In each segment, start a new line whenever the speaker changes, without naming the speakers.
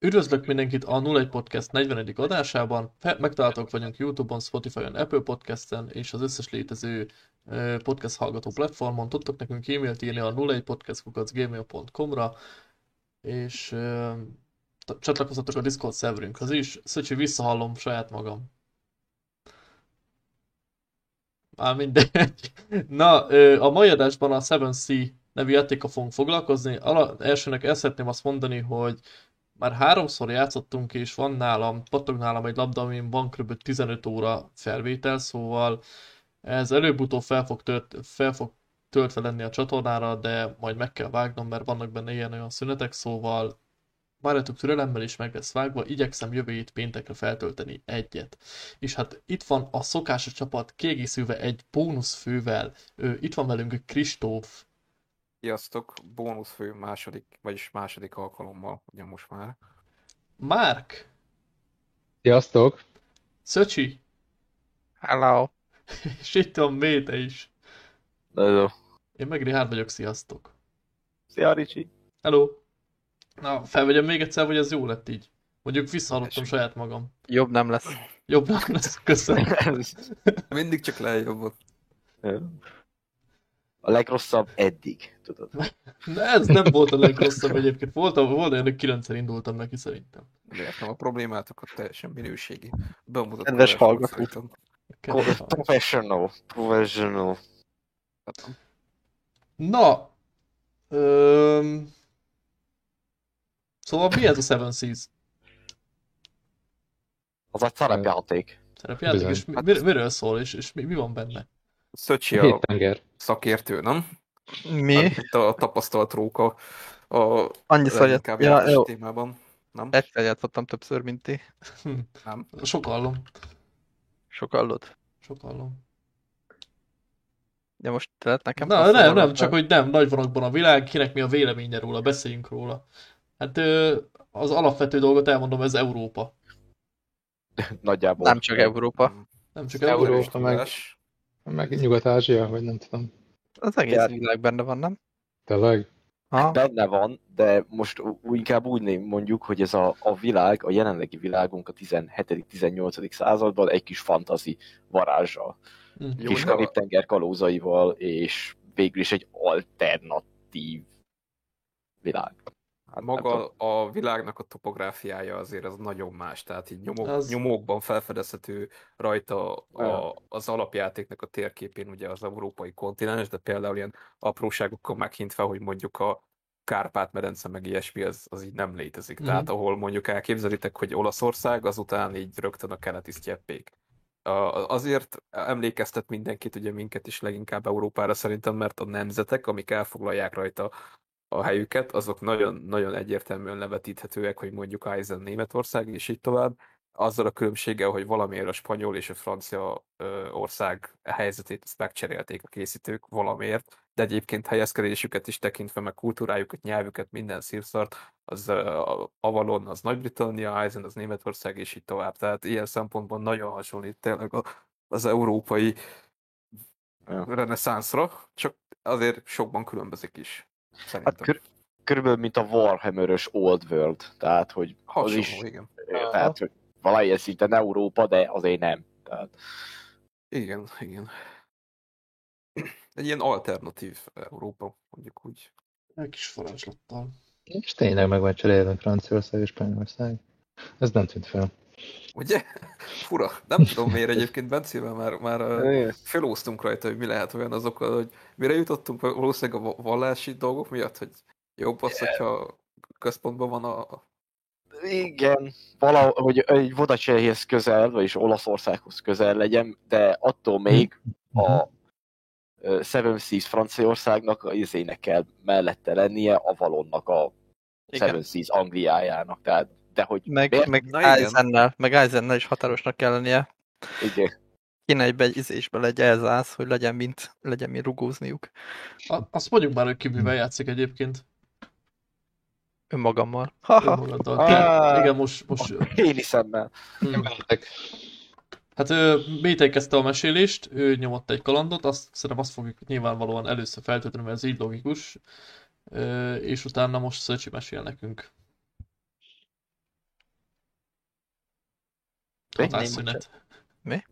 Üdvözlök mindenkit a 01 Podcast 40. adásában. Megtaláltok vagyunk YouTube-on, Spotify-on, Apple Podcast-en és az összes létező podcast hallgató platformon. Tudtok nekünk e-mailt írni a 01podcastkukacgmail.com-ra és uh, csatlakozhatok a Discord szerverünkhöz is. Szöcsi, visszahallom saját magam. Már mindegy. Na, a mai adásban a 7C nevű játéka fogunk foglalkozni. Elsőnek el szeretném azt mondani, hogy már háromszor játszottunk, és van nálam, pattog nálam egy labda, amin van kb. 15 óra felvétel, szóval ez előbb-utóbb fel fog, tört, fel fog töltve lenni a csatornára, de majd meg kell vágnom, mert vannak benne ilyen olyan szünetek, szóval várjatok türelemmel is meg lesz vágva, igyekszem jövő hét péntekre feltölteni egyet. És hát itt van a szokásos csapat kiegészülve egy bónuszfővel. Itt van velünk Kristóf.
Sziasztok, bónuszfő második, vagyis második alkalommal, ugye most már.
Márk.
Sziasztok.
Szöcsi.
Hello.
És itt van Méte is.
Hello.
Én meg Rihárd vagyok, sziasztok.
Szia Ricsi.
Hello. Na, felvegyem még egyszer, hogy ez jó lett így. Mondjuk visszahallottam saját magam.
Jobb nem lesz.
Jobb nem lesz, köszönöm.
Mindig csak lejjobbot.
A legrosszabb eddig, tudod.
De ez nem volt a legrosszabb egyébként. Volt, volt olyan, hogy 9 indultam neki szerintem.
De értem a problémátokat teljesen minőségi.
Bemutató. Kedves hallgató. Professional. Professional.
Na. Öm... Szóval mi ez a Seven Seas?
Az egy szerepjáték.
Szerepjáték, és mi, miről szól, és, és mi, mi van benne?
Szöcsi a szakértő, nem?
Mi? Hát
itt a tapasztalt róka a
Annyi szajat.
Ja, jó. témában. Nem?
Egyszer játszottam többször, mint ti.
Nem. Sokallom.
Sokallod?
Sokallom.
De most lehet nekem...
Na, nem, nem, csak hogy nem, nagy vonakban a világ, kinek mi a véleménye róla, beszéljünk róla. Hát az alapvető dolgot elmondom, ez Európa.
Nagyjából. Nem csak Európa.
Nem csak Európa,
Európa meg, meg Nyugat-Ázsia, vagy nem tudom.
Az egész Jár... világ benne van, nem?
Tényleg?
Ha? Benne van, de most inkább úgy mondjuk, hogy ez a, a világ, a jelenlegi világunk a 17.-18. században egy kis fantazi varázsal. Mm. Kis karib-tenger kalózaival, és végül is egy alternatív világ.
Hát maga a világnak a topográfiája azért az nagyon más, tehát így nyomok, az... nyomókban felfedezhető rajta a, az alapjátéknak a térképén ugye az európai kontinens, de például ilyen apróságokkal meghintve, hogy mondjuk a Kárpát-medence meg ilyesmi, az, az így nem létezik. Mm. Tehát ahol mondjuk elképzelitek, hogy Olaszország, azután így rögtön a keleti sztyeppék. Azért emlékeztet mindenkit, ugye minket is leginkább Európára szerintem, mert a nemzetek, amik elfoglalják rajta a helyüket, azok nagyon, nagyon egyértelműen levetíthetőek, hogy mondjuk Eisen Németország, és így tovább. Azzal a különbséggel, hogy valamiért a spanyol és a francia ö, ország helyzetét ezt megcserélték a készítők valamiért, de egyébként helyezkedésüket is tekintve, meg kultúrájukat, nyelvüket, minden szírszart, az uh, Avalon, az Nagy-Britannia, Eisen, az Németország, és így tovább. Tehát ilyen szempontból nagyon hasonlít tényleg az európai ja. reneszánszra, csak azért sokban különbözik is.
Hát kör, körülbelül, mint a warhammer Old World, tehát, hogy
Hasonló, az is, igen.
tehát, hogy valamilyen szinten Európa, de azért nem. Tehát...
Igen, igen. Egy ilyen alternatív Európa, mondjuk úgy.
Egy kis varázslattal.
És tényleg meg van cserélve Franciaország és Spanyolország. Ez nem tűnt fel.
Ugye? Fura. Nem tudom miért egyébként Bencével már, már felóztunk rajta, hogy mi lehet olyan azokkal, hogy mire jutottunk valószínűleg a vallási dolgok miatt, hogy jobb az, hogyha központban van a...
Igen, valahogy egy Vodacserhez közel, vagyis Olaszországhoz közel legyen, de attól még a Seven Seas Franciaországnak az izének kell mellette lennie, a Valonnak a Seven Seas Angliájának, tehát de hogy...
Meg, miért? meg Eisennel, meg Eisennel is határosnak kell lennie.
Igen.
Kéne egy beizésből egy elzász, hogy legyen mint, legyen mint rugózniuk.
A, azt mondjuk már, hogy ki mivel játszik egyébként.
Önmagammal.
Ah, igen, most... most...
Én szemmel.
Hmm. Hát Métej kezdte a mesélést, ő nyomott egy kalandot, azt szerintem azt fogjuk nyilvánvalóan először feltölteni, mert ez így logikus, és utána most Szöcsi mesél nekünk. Hatásszünet.
Mi?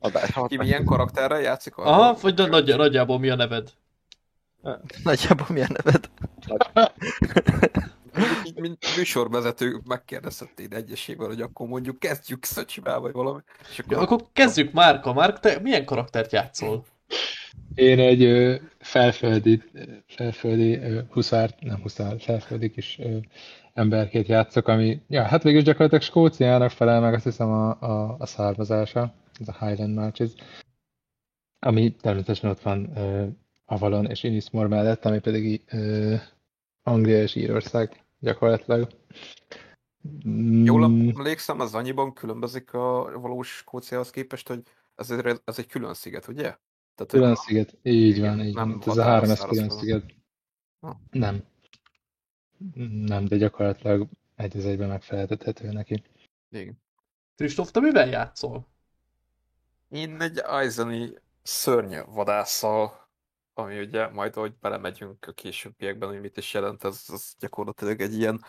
Ki milyen karakterrel játszik?
Aha, vagy nagy, nagyjából mi a neved?
Nagyjából mi a neved?
Mint műsorvezető megkérdezhettéd egyesével, hogy akkor mondjuk kezdjük Szöcsivel, vagy valami.
És akkor... Ja, akkor kezdjük Márka. Márk, te milyen karaktert játszol?
Én egy ö, felföldi, felföldi ö, huszár, nem huszár, felföldi kis ö, emberkét játszok, ami, ja, hát végül gyakorlatilag Skóciának felel meg, azt hiszem a, a, a származása, ez a Highland Marches, ami természetesen ott van ö, Avalon és Inismore mellett, ami pedig ö, Anglia és Írország gyakorlatilag.
Jól mm. emlékszem, az annyiban különbözik a valós Skóciához képest, hogy ez egy, ez egy külön sziget, ugye?
Tehát, külön sziget, így van, így van. Ez a három ez külön sziget. Ha. Nem. Nem, de gyakorlatilag egy az egyben megfeleltethető neki.
Igen.
Kristóf, te mivel játszol?
Én egy Aizeni szörny vadásszal, ami ugye majd, hogy belemegyünk a későbbiekben, hogy mit is jelent, ez, ez gyakorlatilag egy ilyen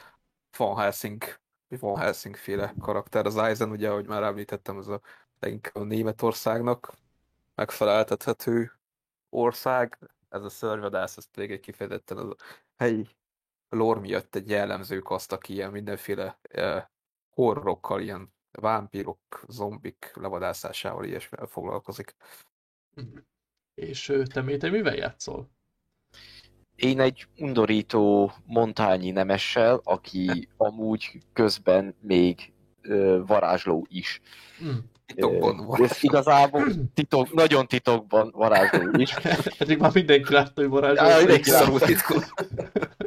Van Helsing, Van Helsing féle karakter. Az Aizen, ugye, ahogy már említettem, ez a leginkább a Németországnak megfeleltethető ország. Ez a szörnyvadász, ez pedig egy kifejezetten az a helyi lore miatt egy jellemző kaszt, aki ilyen mindenféle eh, horrorokkal, ilyen vámpírok, zombik levadászásával ilyesmivel foglalkozik.
És te, te mivel játszol?
Én egy undorító montányi nemessel, aki amúgy közben még ö, varázsló is.
Hmm. Titokban
van. Ez igazából titok, nagyon titokban varázsló is.
Pedig már mindenki látta, hogy varázsló.
Ja, mindenki látta.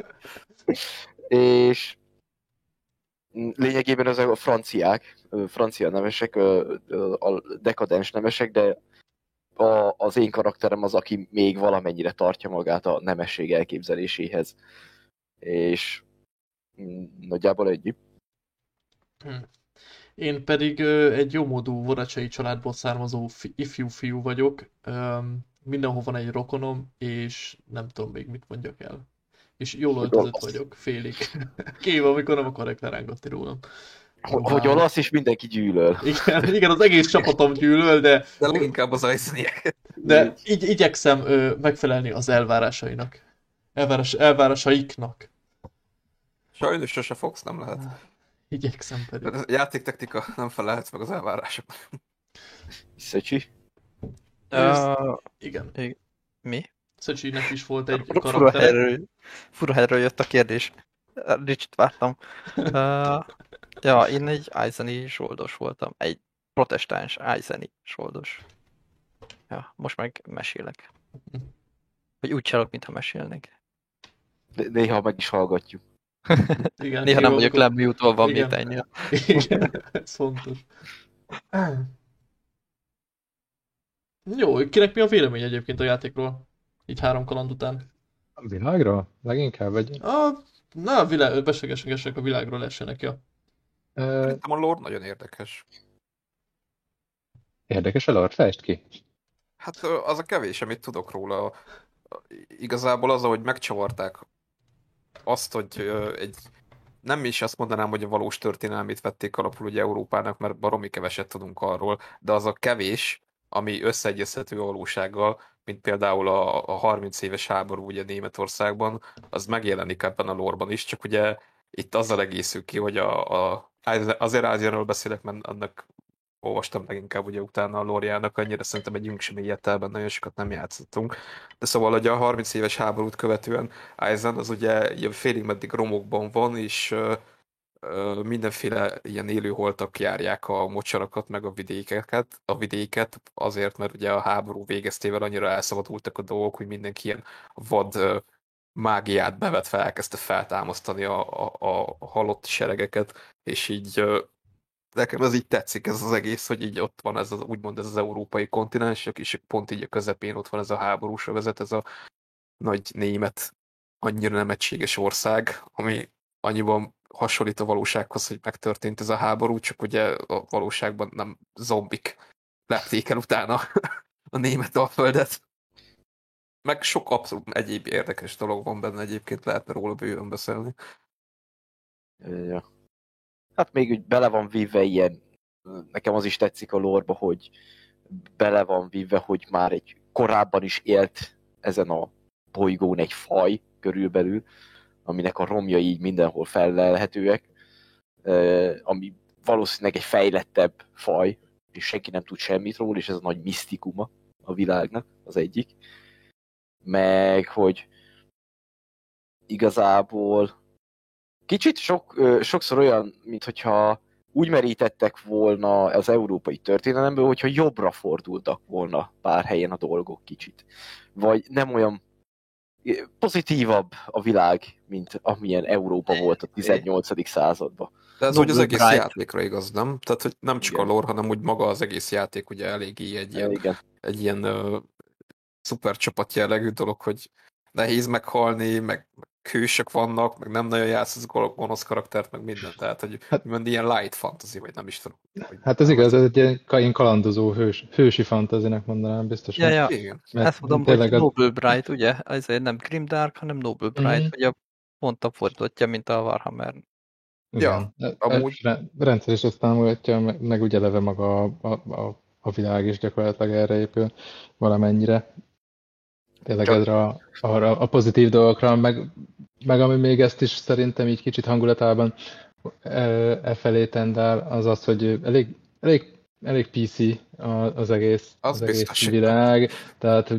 És lényegében ezek a franciák, francia nemesek, a dekadens nemesek, de a, az én karakterem az, aki még valamennyire tartja magát a nemesség elképzeléséhez. És mm, nagyjából egy.
Hm. Én pedig egy jómódú voracsai családból származó fi, ifjú fiú vagyok. Mindenhol van egy rokonom, és nem tudom még mit mondjak el. És jól öltözött vagyok, félig. Kéve, amikor nem akarok lerángatni rólam.
Hogy olasz, és mindenki gyűlöl.
Igen, igen, az egész csapatom gyűlöl, de...
De leginkább az ajszniek.
De így igyekszem ö, megfelelni az elvárásainak. Elvárás, elvárásaiknak.
Sajnos sose fogsz, nem lehet.
Igyekszem pedig.
A játéktechnika nem felelhetsz meg az elvárásoknak.
Szöcsi?
Uh, igen.
Mi?
Szöcsinek is volt egy
karakter. Fura helyről, fura helyről jött a kérdés. Ricsit vártam. Uh, ja, én egy Eiseni soldos voltam. Egy protestáns Eiseni soldos. Ja, most meg mesélek. Vagy úgy csinálok, mintha mesélnek.
De néha meg is hallgatjuk.
Igen, néha nem vagyok lemjútva, van
mit
ennyi.
Igen, ez fontos. Jó, kinek mi a vélemény egyébként a játékról? Így három kaland után.
A világról? Leginkább, vagy?
A, na, a világ, besegesek a világról essenek, ja.
Szerintem a lore nagyon érdekes.
Érdekes a lore? Fejtsd ki.
Hát az a kevés, amit tudok róla. Igazából az, ahogy megcsavarták azt, hogy egy nem is azt mondanám, hogy a valós történelmét vették alapul ugye Európának, mert baromi keveset tudunk arról, de az a kevés, ami összeegyezhető a valósággal, mint például a, a 30 éves háború ugye Németországban, az megjelenik ebben a lorban is, csak ugye itt azzal egészül ki, hogy a, a azért Ázsiáról beszélek, mert annak olvastam leginkább ugye utána a lóriának, annyira szerintem egy sem ilyet el, nagyon sokat nem játszottunk. De szóval, hogy a 30 éves háborút követően Aizen az ugye félig meddig romokban van, és mindenféle ilyen élőholtak járják a mocsarakat, meg a vidékeket, a vidéket, azért, mert ugye a háború végeztével annyira elszabadultak a dolgok, hogy mindenki ilyen vad mágiát bevetve elkezdte feltámasztani a, a, a halott seregeket, és így nekem ez így tetszik, ez az egész, hogy így ott van ez az, úgymond ez az európai kontinens, és pont így a közepén ott van ez a háborús vezet, ez a nagy német, annyira nem egységes ország, ami annyiban hasonlít a valósághoz, hogy megtörtént ez a háború, csak ugye a valóságban nem zombik lepték el utána a német alföldet. Meg sok abszolút egyéb érdekes dolog van benne egyébként, lehetne róla bőven beszélni.
Ja. Hát még úgy bele van véve ilyen nekem az is tetszik a lorba, hogy bele van vívve, hogy már egy korábban is élt ezen a bolygón egy faj körülbelül, aminek a romja így mindenhol fellelhetőek, ami valószínűleg egy fejlettebb faj, és senki nem tud semmit róla, és ez a nagy misztikuma a világnak, az egyik. Meg, hogy igazából kicsit sok, sokszor olyan, mint hogyha úgy merítettek volna az európai történelemből, hogyha jobbra fordultak volna pár helyen a dolgok kicsit. Vagy nem olyan pozitívabb a világ, mint amilyen Európa volt a 18. században.
De ez úgy az egész Bright. játékra igaz, nem? Tehát, hogy nem csak Igen. a lore, hanem úgy maga az egész játék ugye eléggé egy ilyen, Igen. egy ilyen uh, szuper csapat jellegű dolog, hogy nehéz meghalni, meg, meg hősök vannak, meg nem nagyon játszasz gonosz karaktert, meg minden, tehát hogy hát, ilyen light fantasy, vagy nem is tudom.
Hát ez igaz, ez egy ilyen kalandozó hős, hősi fantasynek mondanám biztosan.
Ja, ja. Igen. Mert Ezt mondom, hogy az... Noble Bright, ugye, ezért nem Grimdark, hanem Noble Bright, mm. ugye pont a fordultja, mint a Warhammer.
Ja, e, amúgy... Rendszer is ezt támogatja, meg, meg ugye eleve maga a, a, a, a világ is gyakorlatilag erre épül valamennyire tényleg Csak... ezre arra a pozitív dolgokra, meg, meg ami még ezt is szerintem így kicsit hangulatában e, e felé tendál, az az, hogy elég, elég, elég PC az egész, az, az egész világ, tehát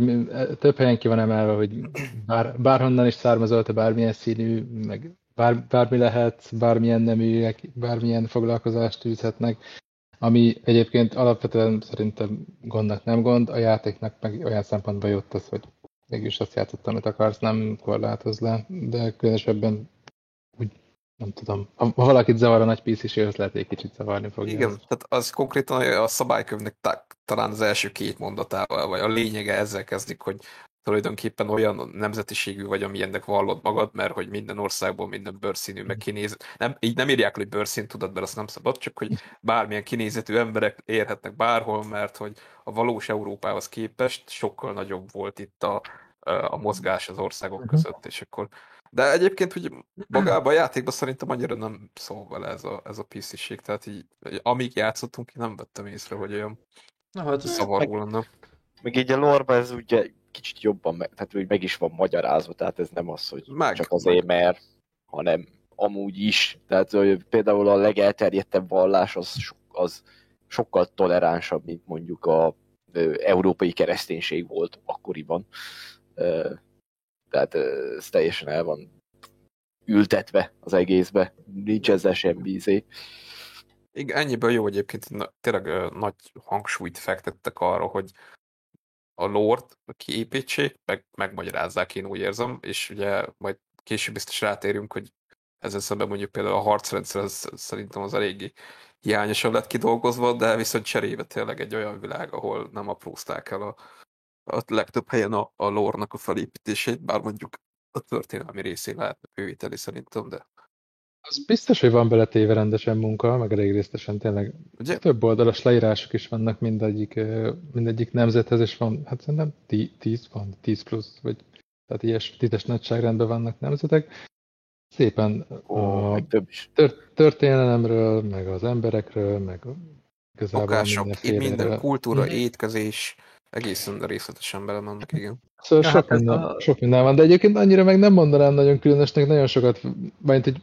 több helyen ki van emelve, hogy bár, bárhonnan is származolt, bármilyen színű, meg bár, bármi lehet, bármilyen neműek, bármilyen foglalkozást űzhetnek, ami egyébként alapvetően szerintem gondnak nem gond, a játéknak meg olyan szempontból jött az, hogy mégis azt játszottam, amit akarsz, nem korlátoz le, de különösebben úgy nem tudom. Ha, valakit zavar a nagy pc az lehet egy kicsit zavarni fog.
Igen, tehát az konkrétan a szabálykönyvnek talán az első két mondatával, vagy a lényege ezzel kezdik, hogy tulajdonképpen olyan nemzetiségű vagy, amilyennek vallod magad, mert hogy minden országból minden bőrszínű, meg kinéz. Nem, így nem írják, hogy bőrszín tudod, mert azt nem szabad, csak hogy bármilyen kinézetű emberek érhetnek bárhol, mert hogy a valós Európához képest sokkal nagyobb volt itt a, a mozgás az országok mhm. között, és akkor de egyébként, hogy magában a játékban szerintem annyira nem szól vele ez a, ez a pc tehát így, amíg játszottunk, én nem vettem észre, hogy olyan Na, hát szavarú lenne.
Meg így a lore ez ugye kicsit jobban, meg, tehát hogy meg is van magyarázva, tehát ez nem az, hogy meg, csak azért, mert, hanem amúgy is. Tehát hogy például a legelterjedtebb vallás az, az sokkal toleránsabb, mint mondjuk a európai kereszténység volt akkoriban. Tehát ez teljesen el van ültetve az egészbe. Nincs ezzel sem vízé.
Igen, ennyiből jó egyébként, tényleg nagy hangsúlyt fektettek arra, hogy a lord kiépítsék, meg megmagyarázzák, én úgy érzem, és ugye majd később biztos rátérünk, hogy ezzel szemben mondjuk például a harcrendszer az, szerintem az eléggé hiányosan lett kidolgozva, de viszont cserébe tényleg egy olyan világ, ahol nem aprózták el a, a legtöbb helyen a, a lore-nak a felépítését, bár mondjuk a történelmi részén lehetne bővíteni szerintem, de
az biztos, hogy van beletéve rendesen munka, meg elég részletesen tényleg Ugye? több oldalas leírások is vannak mindegyik, mindegyik nemzethez, és van, hát szerintem 10 van, 10 plusz, vagy tehát ilyes tízes nagyságrendben vannak nemzetek. Szépen Ó, a tört, történelemről, meg az emberekről, meg
igazából Okások, minden kultúra, étkezés, egészen részletesen belemennek, igen.
Szóval ja, sok, hát minden, a... sok minden van, de egyébként annyira meg nem mondanám nagyon különösnek, nagyon sokat, majd egy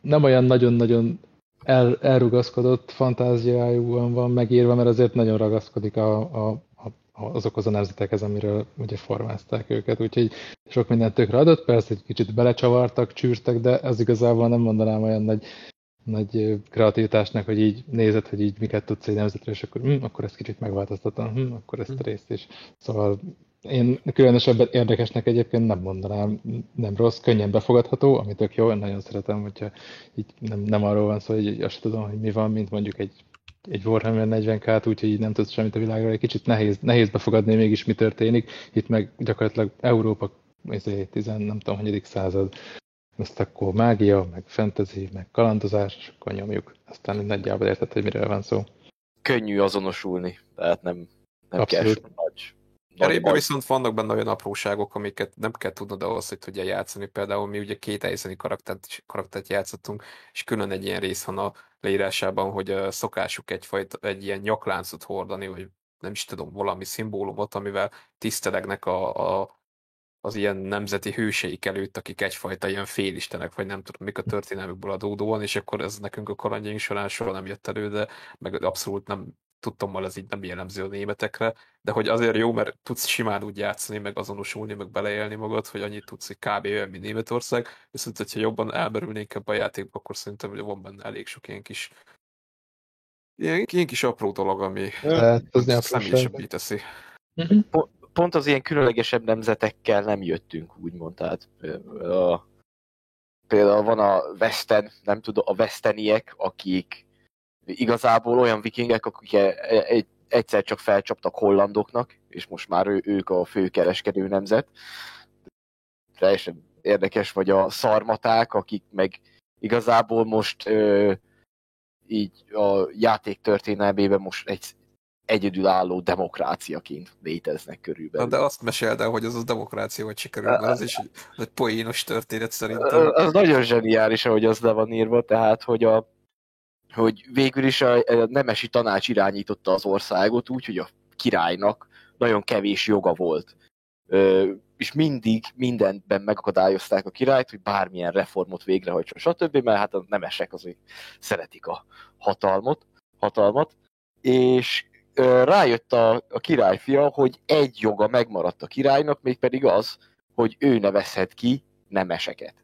nem olyan nagyon-nagyon el, elrugaszkodott fantáziájúan van megírva, mert azért nagyon ragaszkodik a, a, a, azokhoz a nemzetekhez, amiről ugye formázták őket, úgyhogy sok mindent tökre adott, persze egy kicsit belecsavartak, csűrtek, de ez igazából nem mondanám olyan nagy, nagy kreativitásnak, hogy így nézed, hogy így miket tudsz egy nemzetre, és akkor, hm, akkor ezt kicsit megváltoztatom, hm, akkor ezt a részt is. Szóval én különösebben érdekesnek egyébként nem mondanám, nem rossz, könnyen befogadható, amit tök jó, én nagyon szeretem, hogyha így nem, nem arról van szó, hogy azt tudom, hogy mi van, mint mondjuk egy, egy Warhammer 40k úgyhogy így nem tudsz semmit a világról, egy kicsit nehéz, nehéz befogadni mégis mi történik, itt meg gyakorlatilag Európa, ez egy 10, nem tudom, hanyadik század, ezt akkor mágia, meg fantasy, meg kalandozás, és akkor nyomjuk. Aztán nagyjából érted, hogy miről van szó.
Könnyű azonosulni, tehát nem, nem kell nagy
Cserébe viszont vannak benne olyan apróságok, amiket nem kell tudnod ahhoz, hogy tudja játszani. Például mi ugye két helyszíni karaktert, karaktert játszottunk, és külön egy ilyen rész van a leírásában, hogy szokásuk egyfajta, egy ilyen nyakláncot hordani, vagy nem is tudom, valami szimbólumot, amivel tisztelegnek a, a, az ilyen nemzeti hőseik előtt, akik egyfajta ilyen félistenek, vagy nem tudom, mik a történelmükből adódóan, és akkor ez nekünk a kalandjaink során soha nem jött elő, de meg abszolút nem tudtam, ez így nem jellemző a németekre, de hogy azért jó, mert tudsz simán úgy játszani, meg azonosulni, meg beleélni magad, hogy annyit tudsz, hogy kb. olyan, mint Németország, viszont hogyha jobban elmerülnénk ebbe a játékba, akkor szerintem hogy van benne elég sok ilyen kis ilyen, ilyen kis apró dolog, ami személyesebbé teszi.
Uh-huh. Pont az ilyen különlegesebb nemzetekkel nem jöttünk, úgymond, tehát a, például van a Westen, nem tudom, a Westeniek, akik igazából olyan vikingek, akik e, e, egy, egyszer csak felcsaptak hollandoknak, és most már ő, ők a fő kereskedő nemzet. Teljesen érdekes, vagy a szarmaták, akik meg igazából most ö, így a játék történelmében most egy egyedülálló demokráciaként léteznek körülbelül.
Na de azt meséld el, hogy az a demokrácia vagy sikerül, mert az is egy, egy poénos történet szerintem.
Az nagyon zseniális, ahogy az le van írva, tehát, hogy a hogy végül is a, a nemesi tanács irányította az országot úgy, hogy a királynak nagyon kevés joga volt. Ö, és mindig mindenben megakadályozták a királyt, hogy bármilyen reformot végrehajtson, stb., mert hát a nemesek azért szeretik a hatalmat, hatalmat és ö, rájött a, a királyfia, hogy egy joga megmaradt a királynak, mégpedig az, hogy ő nevezhet ki nemeseket.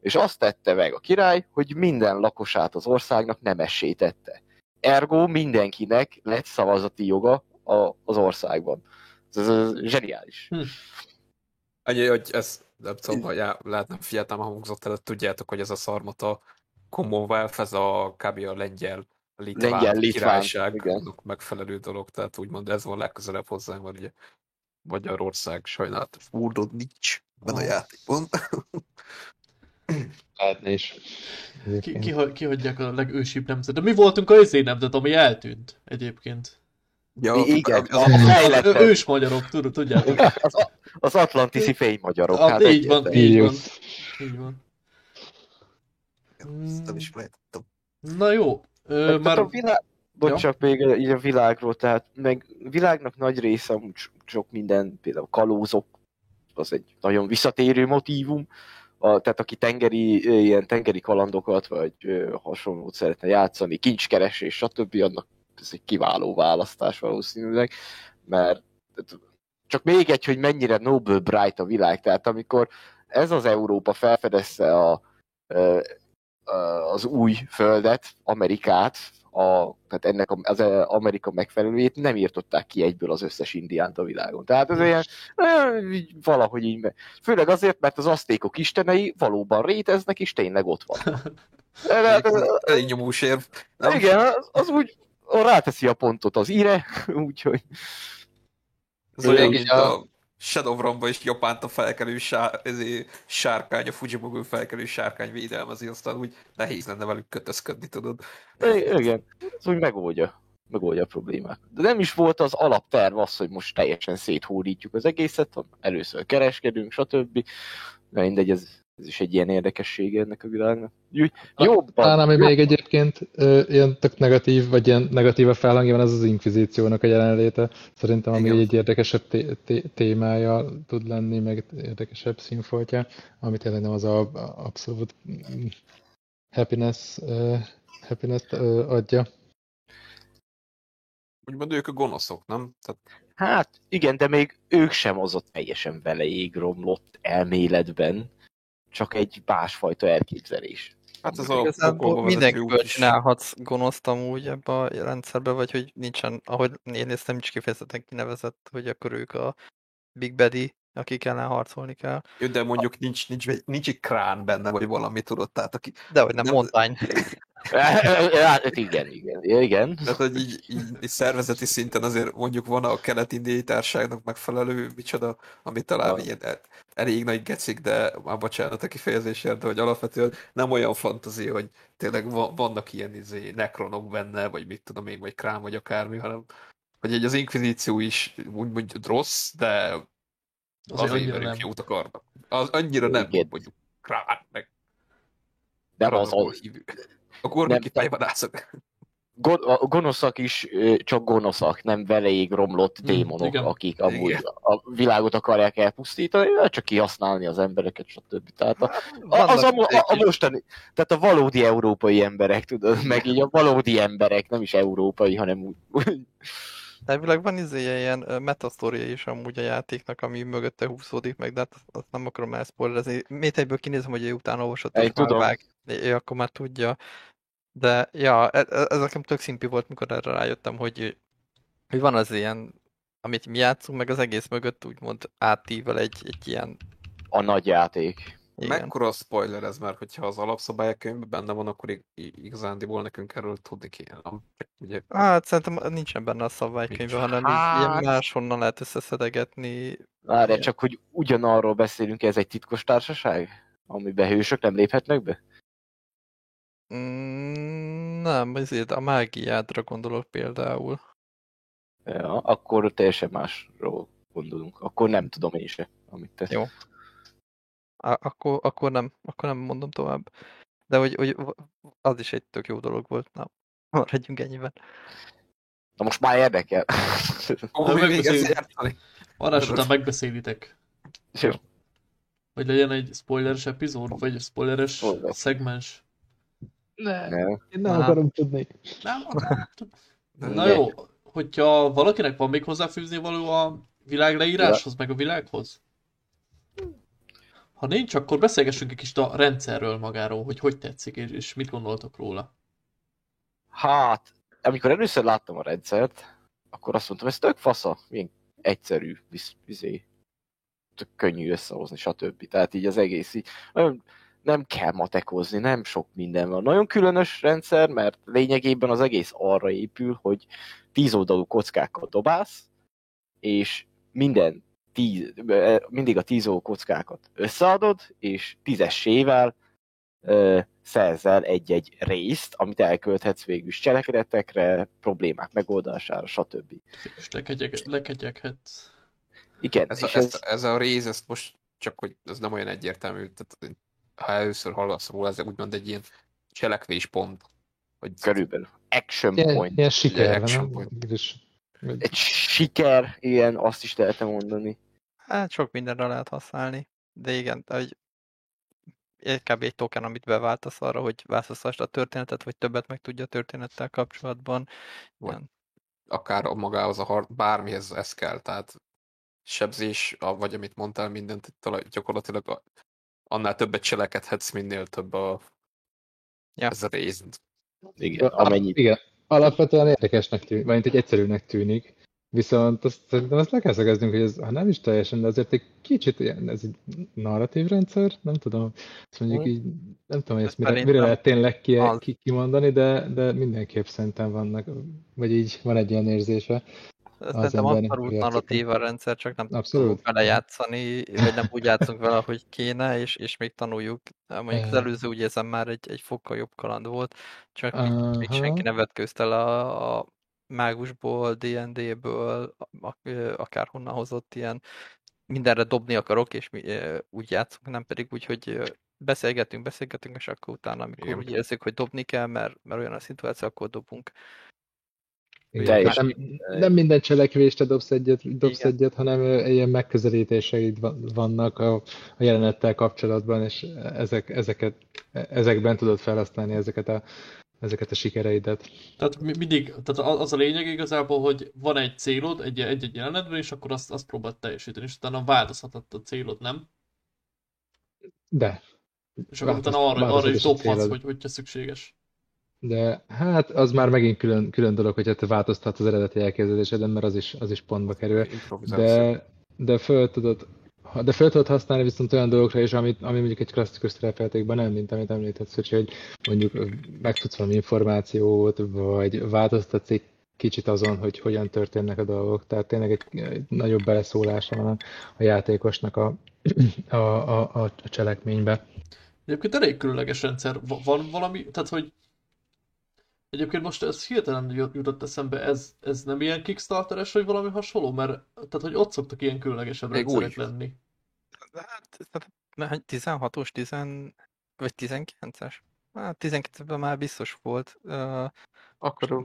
És azt tette meg a király, hogy minden lakosát az országnak nemessé tette. Ergo mindenkinek lett szavazati joga a, az országban. Ez, ez zseniális. Hm.
Annyi, hogy ez nem tudom, hogy lehet nem figyeltem a hangzott előtt, tudjátok, hogy ez a szarmata Commonwealth, ez a kb. a lengyel Litván, lengyel, királyságnak megfelelő dolog, tehát úgymond ez van legközelebb hozzánk, van ugye Magyarország sajnálat fúrdod nincs benne a játékban.
Lehetne is.
Ki, ki, kihagyják a legősibb nemzet. De mi voltunk a izé nemzet, ami eltűnt egyébként.
Ja, igen,
a, a, a, ős magyarok, tudjátok.
Az, az atlantiszi fénymagyarok.
Hát, így van, így van. Így van.
Ezt is
Na jó. Ö,
hát, már... a világ... Bocs, csak még így a világról, tehát meg világnak nagy része, sok minden, például kalózok, az egy nagyon visszatérő motívum, a, tehát aki tengeri, ilyen tengeri kalandokat, vagy ö, hasonlót szeretne játszani, kincskeresés, stb., annak ez egy kiváló választás valószínűleg, mert csak még egy, hogy mennyire Noble Bright a világ, tehát amikor ez az Európa felfedezte a, az új földet, Amerikát, a, tehát ennek az Amerika megfelelőjét nem írtották ki egyből az összes indiánt a világon. Tehát ez ilyen, így, valahogy így, főleg azért, mert az asztékok istenei valóban réteznek, és tényleg ott van.
Elég nyomós érv.
Igen, az, az úgy ráteszi a pontot az ire, úgyhogy...
Ez olyan, mint a Shadowrun-ba is Japánt a felkelő sár, sárkány, a Fujimogu felkelő sárkány védelmezi, aztán úgy nehéz lenne velük kötözködni, tudod.
Igen, ez úgy megoldja, megoldja a problémát. De nem is volt az alapterv az, hogy most teljesen széthódítjuk az egészet, először kereskedünk, stb. De mindegy, ez ez is egy ilyen érdekessége ennek a világnak.
Jobban. Talán ami még egyébként ö, ilyen tök negatív, vagy ilyen negatív a felhangja van, az az inkvizíciónak a jelenléte. Szerintem ami Igen. egy érdekesebb té- té- témája tud lenni, meg érdekesebb színfoltja, amit tényleg nem az a, a abszolút happiness, uh, happiness uh, adja.
Úgymond ők a gonoszok, nem? Tehát...
Hát igen, de még ők sem az ott teljesen vele égromlott elméletben csak egy másfajta elképzelés.
Hát az Igazából mindenkiből csinálhatsz gonoszt amúgy ebbe a rendszerbe, vagy hogy nincsen, ahogy én néztem, nincs kifejezetten kinevezett, hogy akkor ők a Big Baddy, akik ellen harcolni kell.
Jó, de mondjuk a... nincs, nincs, nincs egy krán benne, vagy valami tudod, tehát aki...
De hogy nem, nem montány.
hát igen, igen, igen.
Tehát, hogy így, így, így, szervezeti szinten azért mondjuk van a kelet-indiai társágnak megfelelő micsoda, ami talán van. ilyen elég nagy gecik, de már bocsánat a kifejezésért, de hogy alapvetően nem olyan fantazi, hogy tényleg vannak ilyen izé, nekronok benne, vagy mit tudom még, vagy krám, vagy akármi, hanem hogy egy az inkvizíció is úgy mondjuk rossz, de az azért, azért velük jót akarnak. Az annyira nem, Igen. mondjuk Krát, meg
nem az, az...
A kormaki tájvadászok
a gonoszak is csak gonoszak, nem veleig romlott hmm, démonok, igen. akik amúgy igen. a világot akarják elpusztítani, csak kihasználni az embereket, stb. Tehát a, hát, az a, a, a mostani, tehát a valódi európai emberek, tudod, meg így a valódi emberek, nem is európai, hanem úgy.
Elvileg van izé ilyen metasztória is amúgy a játéknak, ami mögötte húzódik meg, de hát azt nem akarom elszpoilerezni. Méteiből kinézem, hogy ő utána olvasott, és már vág, ő akkor már tudja. De ja, ez, e, ez nekem tök szimpi volt, mikor erre rájöttem, hogy, hogy van az ilyen, amit mi játszunk, meg az egész mögött úgymond átível egy, egy ilyen...
A nagy játék.
Igen. Mekkora spoiler ez már, hogyha az alapszabályok benne van, akkor igazándiból nekünk erről tudni kéne.
Ugye... Hát szerintem nincsen benne a szabálykönyvben, hanem hát... ilyen máshonnan lehet összeszedegetni.
Várj, csak hogy ugyanarról beszélünk, ez egy titkos társaság? Amiben hősök nem léphetnek be?
Mm, nem, ezért a mágiádra gondolok például.
Ja, akkor teljesen másról gondolunk. Akkor nem tudom én se, amit tesz.
Jó. Akkor, akkor, nem, akkor nem mondom tovább. De hogy, hogy az is egy tök jó dolog volt. Na, maradjunk ennyiben.
Na most már érdekel.
Oh, Adás után megbeszélitek. Jó. Vagy legyen egy spoileres epizód, vagy egy spoileres Spoiler. szegmens.
Ne, ne. én nem akarom tudni. Nem,
nem. Na jó, hogyha valakinek van még hozzáfűzni való a világ leíráshoz, meg a világhoz? Ha nincs, akkor beszélgessünk egy kicsit a rendszerről magáról, hogy hogy tetszik, és, és mit gondoltok róla.
Hát, amikor először láttam a rendszert, akkor azt mondtam, ez tök fasza, milyen egyszerű, visz, vizé, tök könnyű összehozni, stb. Tehát így az egész így, nem kell matekozni, nem sok minden van. Nagyon különös rendszer, mert lényegében az egész arra épül, hogy tíz oldalú kockákat dobálsz, és minden tíz, mindig a tíz oldalú kockákat összeadod, és tízessével ö, szerzel egy-egy részt, amit elkölthetsz végül is cselekedetekre, problémák megoldására, stb.
És lekegyeghetsz.
Igen.
Ez, a, ez, ez, ez a rész, ezt most csak hogy ez nem olyan egyértelmű, tehát ha először hallasz róla, ez úgymond egy ilyen cselekvéspont.
Hogy Körülbelül. Action
ilyen,
point.
Ilyen siker, action nem? Point.
Egy siker, ilyen, azt is lehet mondani.
Hát sok mindenre lehet használni. De igen, hogy kb. egy token, amit beváltasz arra, hogy változtassd a történetet, vagy többet meg tudja a történettel kapcsolatban.
Vagy akár magához a hard, bármihez ez kell, tehát sebzés, vagy amit mondtál, mindent gyakorlatilag annál többet cselekedhetsz, minél több a, ja. ez a rész.
Igen, amennyit.
Igen, alapvetően érdekesnek tűnik, vagy egy egyszerűnek tűnik, viszont azt, szerintem azt le kell szegeznünk, hogy ez, ha nem is teljesen, de azért egy kicsit ilyen, ez egy narratív rendszer, nem tudom, azt mondjuk így, nem tudom, hogy ezt mire, mire lehet tényleg ki, ki, kimondani, de, de mindenképp szerintem vannak, vagy így van egy ilyen érzése.
Szerintem abszolút narratíva rendszer, csak nem abszolút. tudunk vele játszani, vagy nem úgy játszunk vele, hogy kéne, és, és még tanuljuk. Mondjuk az előző úgy érzem már egy, egy fokkal jobb kaland volt, csak még, még senki nem vetkőzte le a, a mágusból, D&D-ből, akárhonnan hozott ilyen mindenre dobni akarok, és mi úgy játszunk, nem pedig úgy, hogy beszélgetünk, beszélgetünk, és akkor utána, amikor Igen. úgy érzik, hogy dobni kell, mert, mert olyan a szituáció, akkor dobunk.
De nem, nem minden cselekvést dobsz egyet, dobsz egyet, hanem ilyen megközelítéseid vannak a, a jelenettel kapcsolatban, és ezek, ezeket, ezekben tudod felhasználni ezeket a, ezeket a sikereidet.
Tehát mindig, tehát az a lényeg igazából, hogy van egy célod egy-egy jelenetben, és akkor azt, azt próbáld teljesíteni, és utána változhatod a célod, nem?
De.
És akkor utána arra, arra is dobhatsz, hogy, hogyha szükséges.
De hát az már megint külön, külön dolog, hogy te változtat az eredeti elképzeléseden, mert az is, az is pontba kerül. De, de föl tudod, de föl tudod használni viszont olyan dolgokra is, amit, ami mondjuk egy klasszikus szerepjátékban nem, mint amit említetsz, hogy mondjuk megtudsz valami információt, vagy változtatsz egy kicsit azon, hogy hogyan történnek a dolgok. Tehát tényleg egy, egy nagyobb beleszólása van a, a játékosnak a, a, a, a cselekménybe.
Egyébként elég különleges rendszer. Van valami, tehát hogy Egyébként most ez hirtelen jutott eszembe, ez, ez nem ilyen Kickstarteres, vagy valami hasonló? Mert tehát, hogy ott szoktak ilyen különlegesebb Még rendszerek úgy. lenni.
Hát 16-os, 10, vagy 19-es? Hát 19-ben már biztos volt. Uh,
Akkor...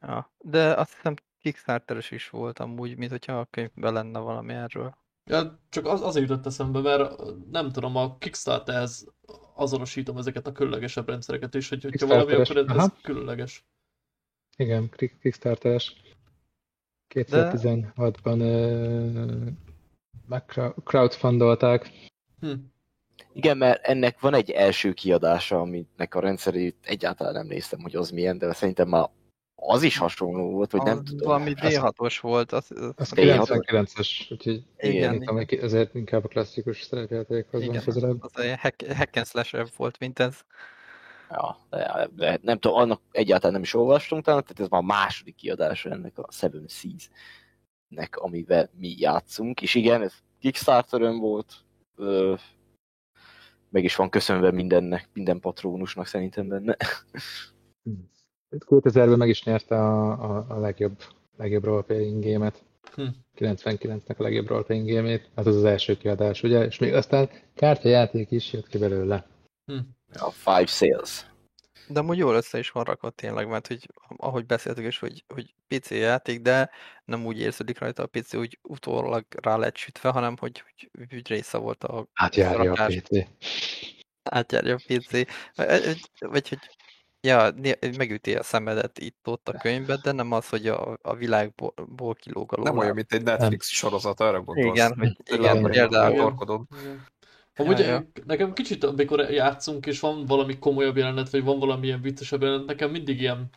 Ja, de azt hiszem Kickstarteres is volt amúgy, mint hogyha a könyvben lenne valami erről.
Ja, csak az, azért jutott eszembe, mert nem tudom, a Kickstarterhez azonosítom ezeket a különlegesebb rendszereket is, hogy hogyha valami, akkor ez, ez különleges.
Igen, Kickstarteres. 2016-ban uh, meg crowdfundolták. Hm.
Igen, mert ennek van egy első kiadása, aminek a rendszerét egyáltalán nem néztem, hogy az milyen, de szerintem már az is hasonló volt, hogy nem tudom.
Valami D6-os volt. Az,
az 99-es, úgyhogy igen, igen. igen. ezért inkább a klasszikus szerepjátékhoz
van közelebb. Az a hack, hack and slash volt, mint ez.
Ja, de, de nem tudom, annak egyáltalán nem is olvastunk talán, tehát ez már a második kiadása ennek a Seven Seas-nek, amivel mi játszunk, és igen, ez Kickstarter-ön volt, ö, meg is van köszönve mindennek, minden patrónusnak szerintem benne.
2000-ben meg is nyerte a, a, a legjobb, legjobb roleplaying gémet. Hm. 99-nek a legjobb roleplaying gémét. Hát az az első kiadás, ugye? És még aztán kártyajáték is jött ki belőle.
Hm. A Five Sales.
De amúgy jól össze is van rakva tényleg, mert hogy ahogy beszéltük is, hogy, hogy PC játék, de nem úgy érződik rajta a PC, hogy utólag rá lett sütve, hanem hogy, hogy, hogy része volt a...
Átjárja a PC.
Átjárja a PC. Vagy, vagy hogy Ja, megüti a szemedet itt-ott a könyvben, de nem az, hogy a, a világból kilóg a
Nem olyan, mint egy Netflix nem. sorozat, arra gondolsz.
Igen, hogy igen, például.
Amúgy ja, ja. nekem kicsit, amikor játszunk, és van valami komolyabb jelenet, vagy van valamilyen viccesebb jelenet, nekem mindig ilyen,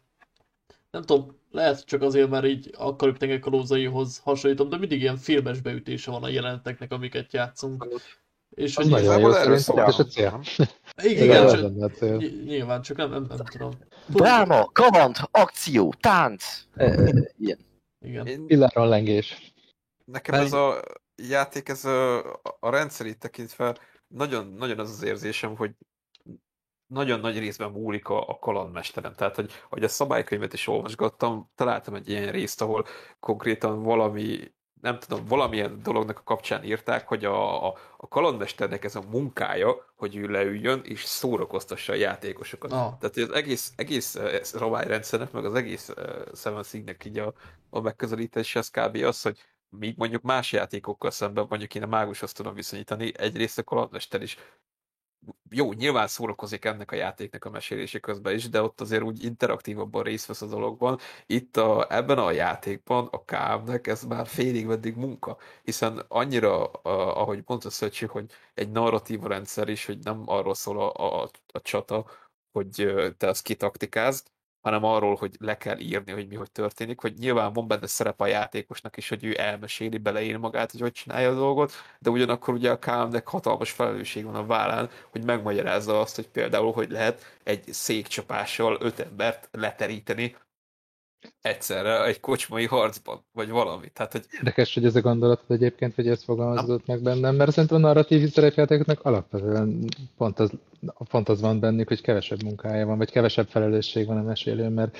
nem tudom, lehet csak azért, mert így a Karib kalózaihoz hasonlítom, de mindig ilyen filmes beütése van a jeleneteknek, amiket játszunk.
És hogy nagyon jó, szerintem, és a cél.
Igen, igen csak, nyilván, csak nem, nem, nem tudom.
Dráma, kaland, akció, tánc, ilyen.
Igen.
Pilláron lengés.
Nekem ez a játék, ez a, a rendszerét tekintve nagyon, nagyon az az érzésem, hogy nagyon nagy részben múlik a, a kalandmesteren. Tehát, hogy, hogy a szabálykönyvet is olvasgattam, találtam egy ilyen részt, ahol konkrétan valami nem tudom, valamilyen dolognak a kapcsán írták, hogy a, a, a kalandmesternek ez a munkája, hogy ő leüljön és szórakoztassa a játékosokat. Ah. Tehát az egész, egész eh, rabályrendszernek, meg az egész uh, Seven Signek így a, a megközelítése az kb. az, hogy míg mondjuk más játékokkal szemben, mondjuk én a mágushoz tudom viszonyítani, egyrészt a kalandmester is jó, nyilván szórakozik ennek a játéknak a mesélése közben is, de ott azért úgy interaktívabban részt vesz a dologban. Itt a, ebben a játékban a KM-nek ez már félig meddig munka, hiszen annyira, a, ahogy mondta Szöcsi, hogy egy narratíva rendszer is, hogy nem arról szól a, a, a csata, hogy te azt kitaktikázd, hanem arról, hogy le kell írni, hogy mi hogy történik, hogy nyilván van benne szerep a játékosnak is, hogy ő elmeséli, beleír magát, hogy hogy csinálja a dolgot, de ugyanakkor ugye a KM-nek hatalmas felelősség van a vállán, hogy megmagyarázza azt, hogy például, hogy lehet egy székcsapással öt embert leteríteni egyszerre egy kocsmai harcban, vagy valami. Tehát, hogy...
Érdekes, hogy ez a gondolat egyébként, hogy ez fogalmazódott meg bennem, mert szerintem a narratív szerepjátékoknak alapvetően pont az, pont az van bennük, hogy kevesebb munkája van, vagy kevesebb felelősség van a mesélőn, mert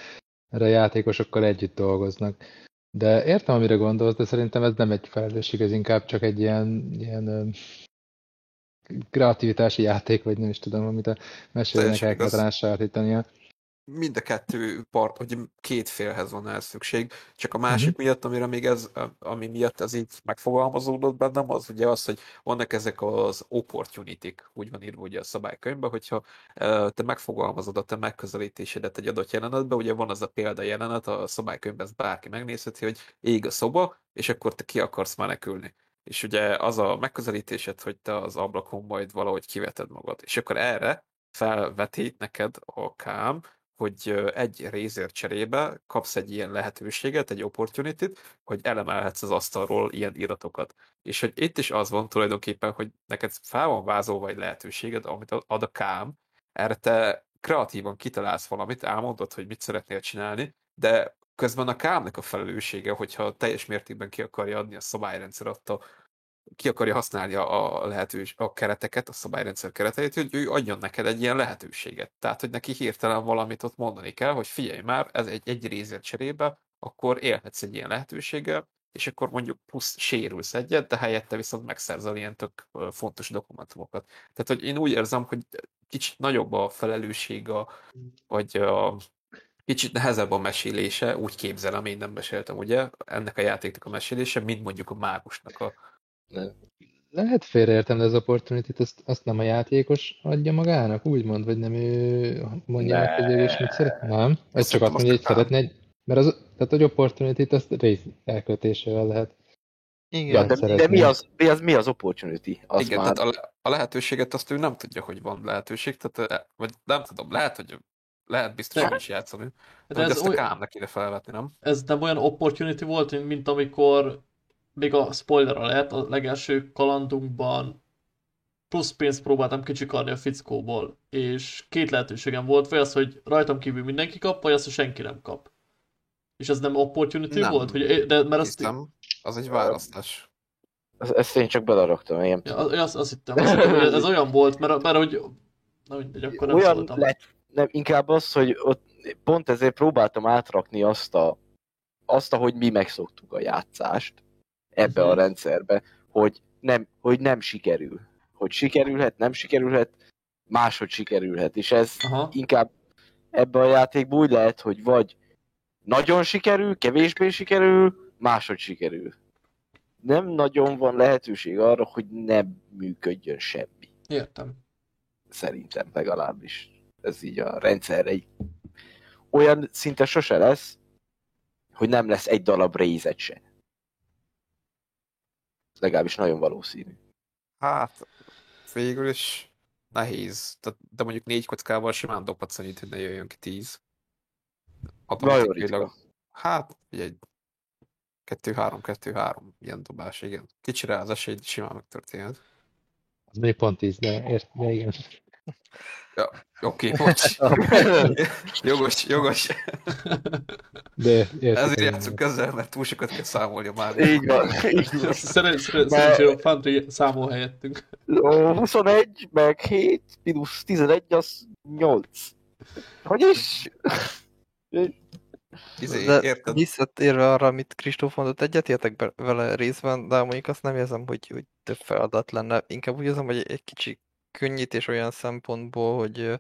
erre a játékosokkal együtt dolgoznak. De értem, amire gondolsz, de szerintem ez nem egy felelősség, ez inkább csak egy ilyen, ilyen kreativitási játék, vagy nem is tudom, amit a mesélőnek el kell rásajátítania
mind a kettő part, hogy két félhez van el szükség, csak a másik uh-huh. miatt, amire még ez, ami miatt ez így megfogalmazódott bennem, az ugye az, hogy vannak ezek az opportunity úgy van írva ugye a szabálykönyvben, hogyha te megfogalmazod a te megközelítésedet egy adott jelenetbe, ugye van az a példa jelenet, a szabálykönyvben ezt bárki megnézheti, hogy ég a szoba, és akkor te ki akarsz menekülni. És ugye az a megközelítésed, hogy te az ablakon majd valahogy kiveted magad. És akkor erre felveti neked a kám, hogy egy részért cserébe kapsz egy ilyen lehetőséget, egy opportunity hogy elemelhetsz az asztalról ilyen iratokat. És hogy itt is az van tulajdonképpen, hogy neked fel van vázolva egy lehetőséged, amit ad a kám, erre te kreatívan kitalálsz valamit, elmondod, hogy mit szeretnél csinálni, de közben a kámnek a felelőssége, hogyha teljes mértékben ki akarja adni a szabályrendszer adta ki akarja használni a, lehetős, a kereteket, a szabályrendszer kereteit, hogy ő adjon neked egy ilyen lehetőséget. Tehát, hogy neki hirtelen valamit ott mondani kell, hogy figyelj már, ez egy, egy részért cserébe, akkor élhetsz egy ilyen lehetőséggel, és akkor mondjuk plusz sérülsz egyet, de helyette viszont megszerzel ilyen tök fontos dokumentumokat. Tehát, hogy én úgy érzem, hogy kicsit nagyobb a felelősség, a, vagy a, kicsit nehezebb a mesélése, úgy képzelem, én nem meséltem, ugye, ennek a játéknak a mesélése, mint mondjuk a mágusnak a...
Lehet félreértem, de az opportunity azt, azt nem a játékos adja magának, úgymond, vagy nem ő mondja meg, hogy ő is mit szeret? Nem? Ez csak azt mondja, hogy szeretne egy... Mert az, tehát, hogy opportunity azt rész elkötésével lehet.
Igen, ja, de, de mi, az, mi, az, mi az opportunity? Az
Igen, már... tehát a, a lehetőséget azt ő nem tudja, hogy van lehetőség, tehát, vagy nem tudom, lehet, hogy lehet biztos, hogy is játszani. De ez ezt oly... a kámnak kéne felvetni, nem?
Ez nem olyan opportunity volt, mint amikor még a spoiler lehet, a legelső kalandunkban plusz pénzt próbáltam kicsikarni a fickóból, és két lehetőségem volt, vagy az, hogy rajtam kívül mindenki kap, vagy az, hogy senki nem kap. És ez nem opportunity nem. volt? Hogy, de, mert azt...
Hiszem, az egy választás.
Ezt én csak beleraktam, én
ja, azt, azt hittem, azt hittem, hogy ez olyan volt, mert, mert hogy na mindegy, akkor nem olyan szóltam. Lett,
nem, inkább az, hogy ott pont ezért próbáltam átrakni azt a, azt, ahogy mi megszoktuk a játszást ebbe a rendszerbe, hogy nem, hogy nem sikerül. Hogy sikerülhet, nem sikerülhet, máshogy sikerülhet. És ez Aha. inkább ebbe a játékban úgy lehet, hogy vagy nagyon sikerül, kevésbé sikerül, máshogy sikerül. Nem nagyon van lehetőség arra, hogy nem működjön semmi.
Értem.
Szerintem legalábbis. Ez így a rendszer egy olyan szinte sose lesz, hogy nem lesz egy darab rézet se. Legalábbis nagyon valószínű.
Hát, végül is nehéz. De, de mondjuk négy kockával simán dobhatsz annyit, hogy ne jöjjön ki tíz.
Nagyon ritka.
Hát, egy 2-3-2-3 ilyen dobás, igen. Kicsire az esély simán megtörténhet.
Az még pont 10, de, ért, de igen.
Ja, oké, okay, bocs. jogos, jogos.
De
Ezért játszunk ezzel, mert túl sokat kell számolni már.
Így van.
Szerencsére a Foundry számol helyettünk.
21, meg 7, mínusz 11, az 8. Hogy is?
Izé, de visszatérve arra, amit Kristóf mondott, egyetértek vele részben, de mondjuk azt nem érzem, hogy, hogy több feladat lenne. Inkább úgy érzem, hogy egy kicsi könnyítés olyan szempontból, hogy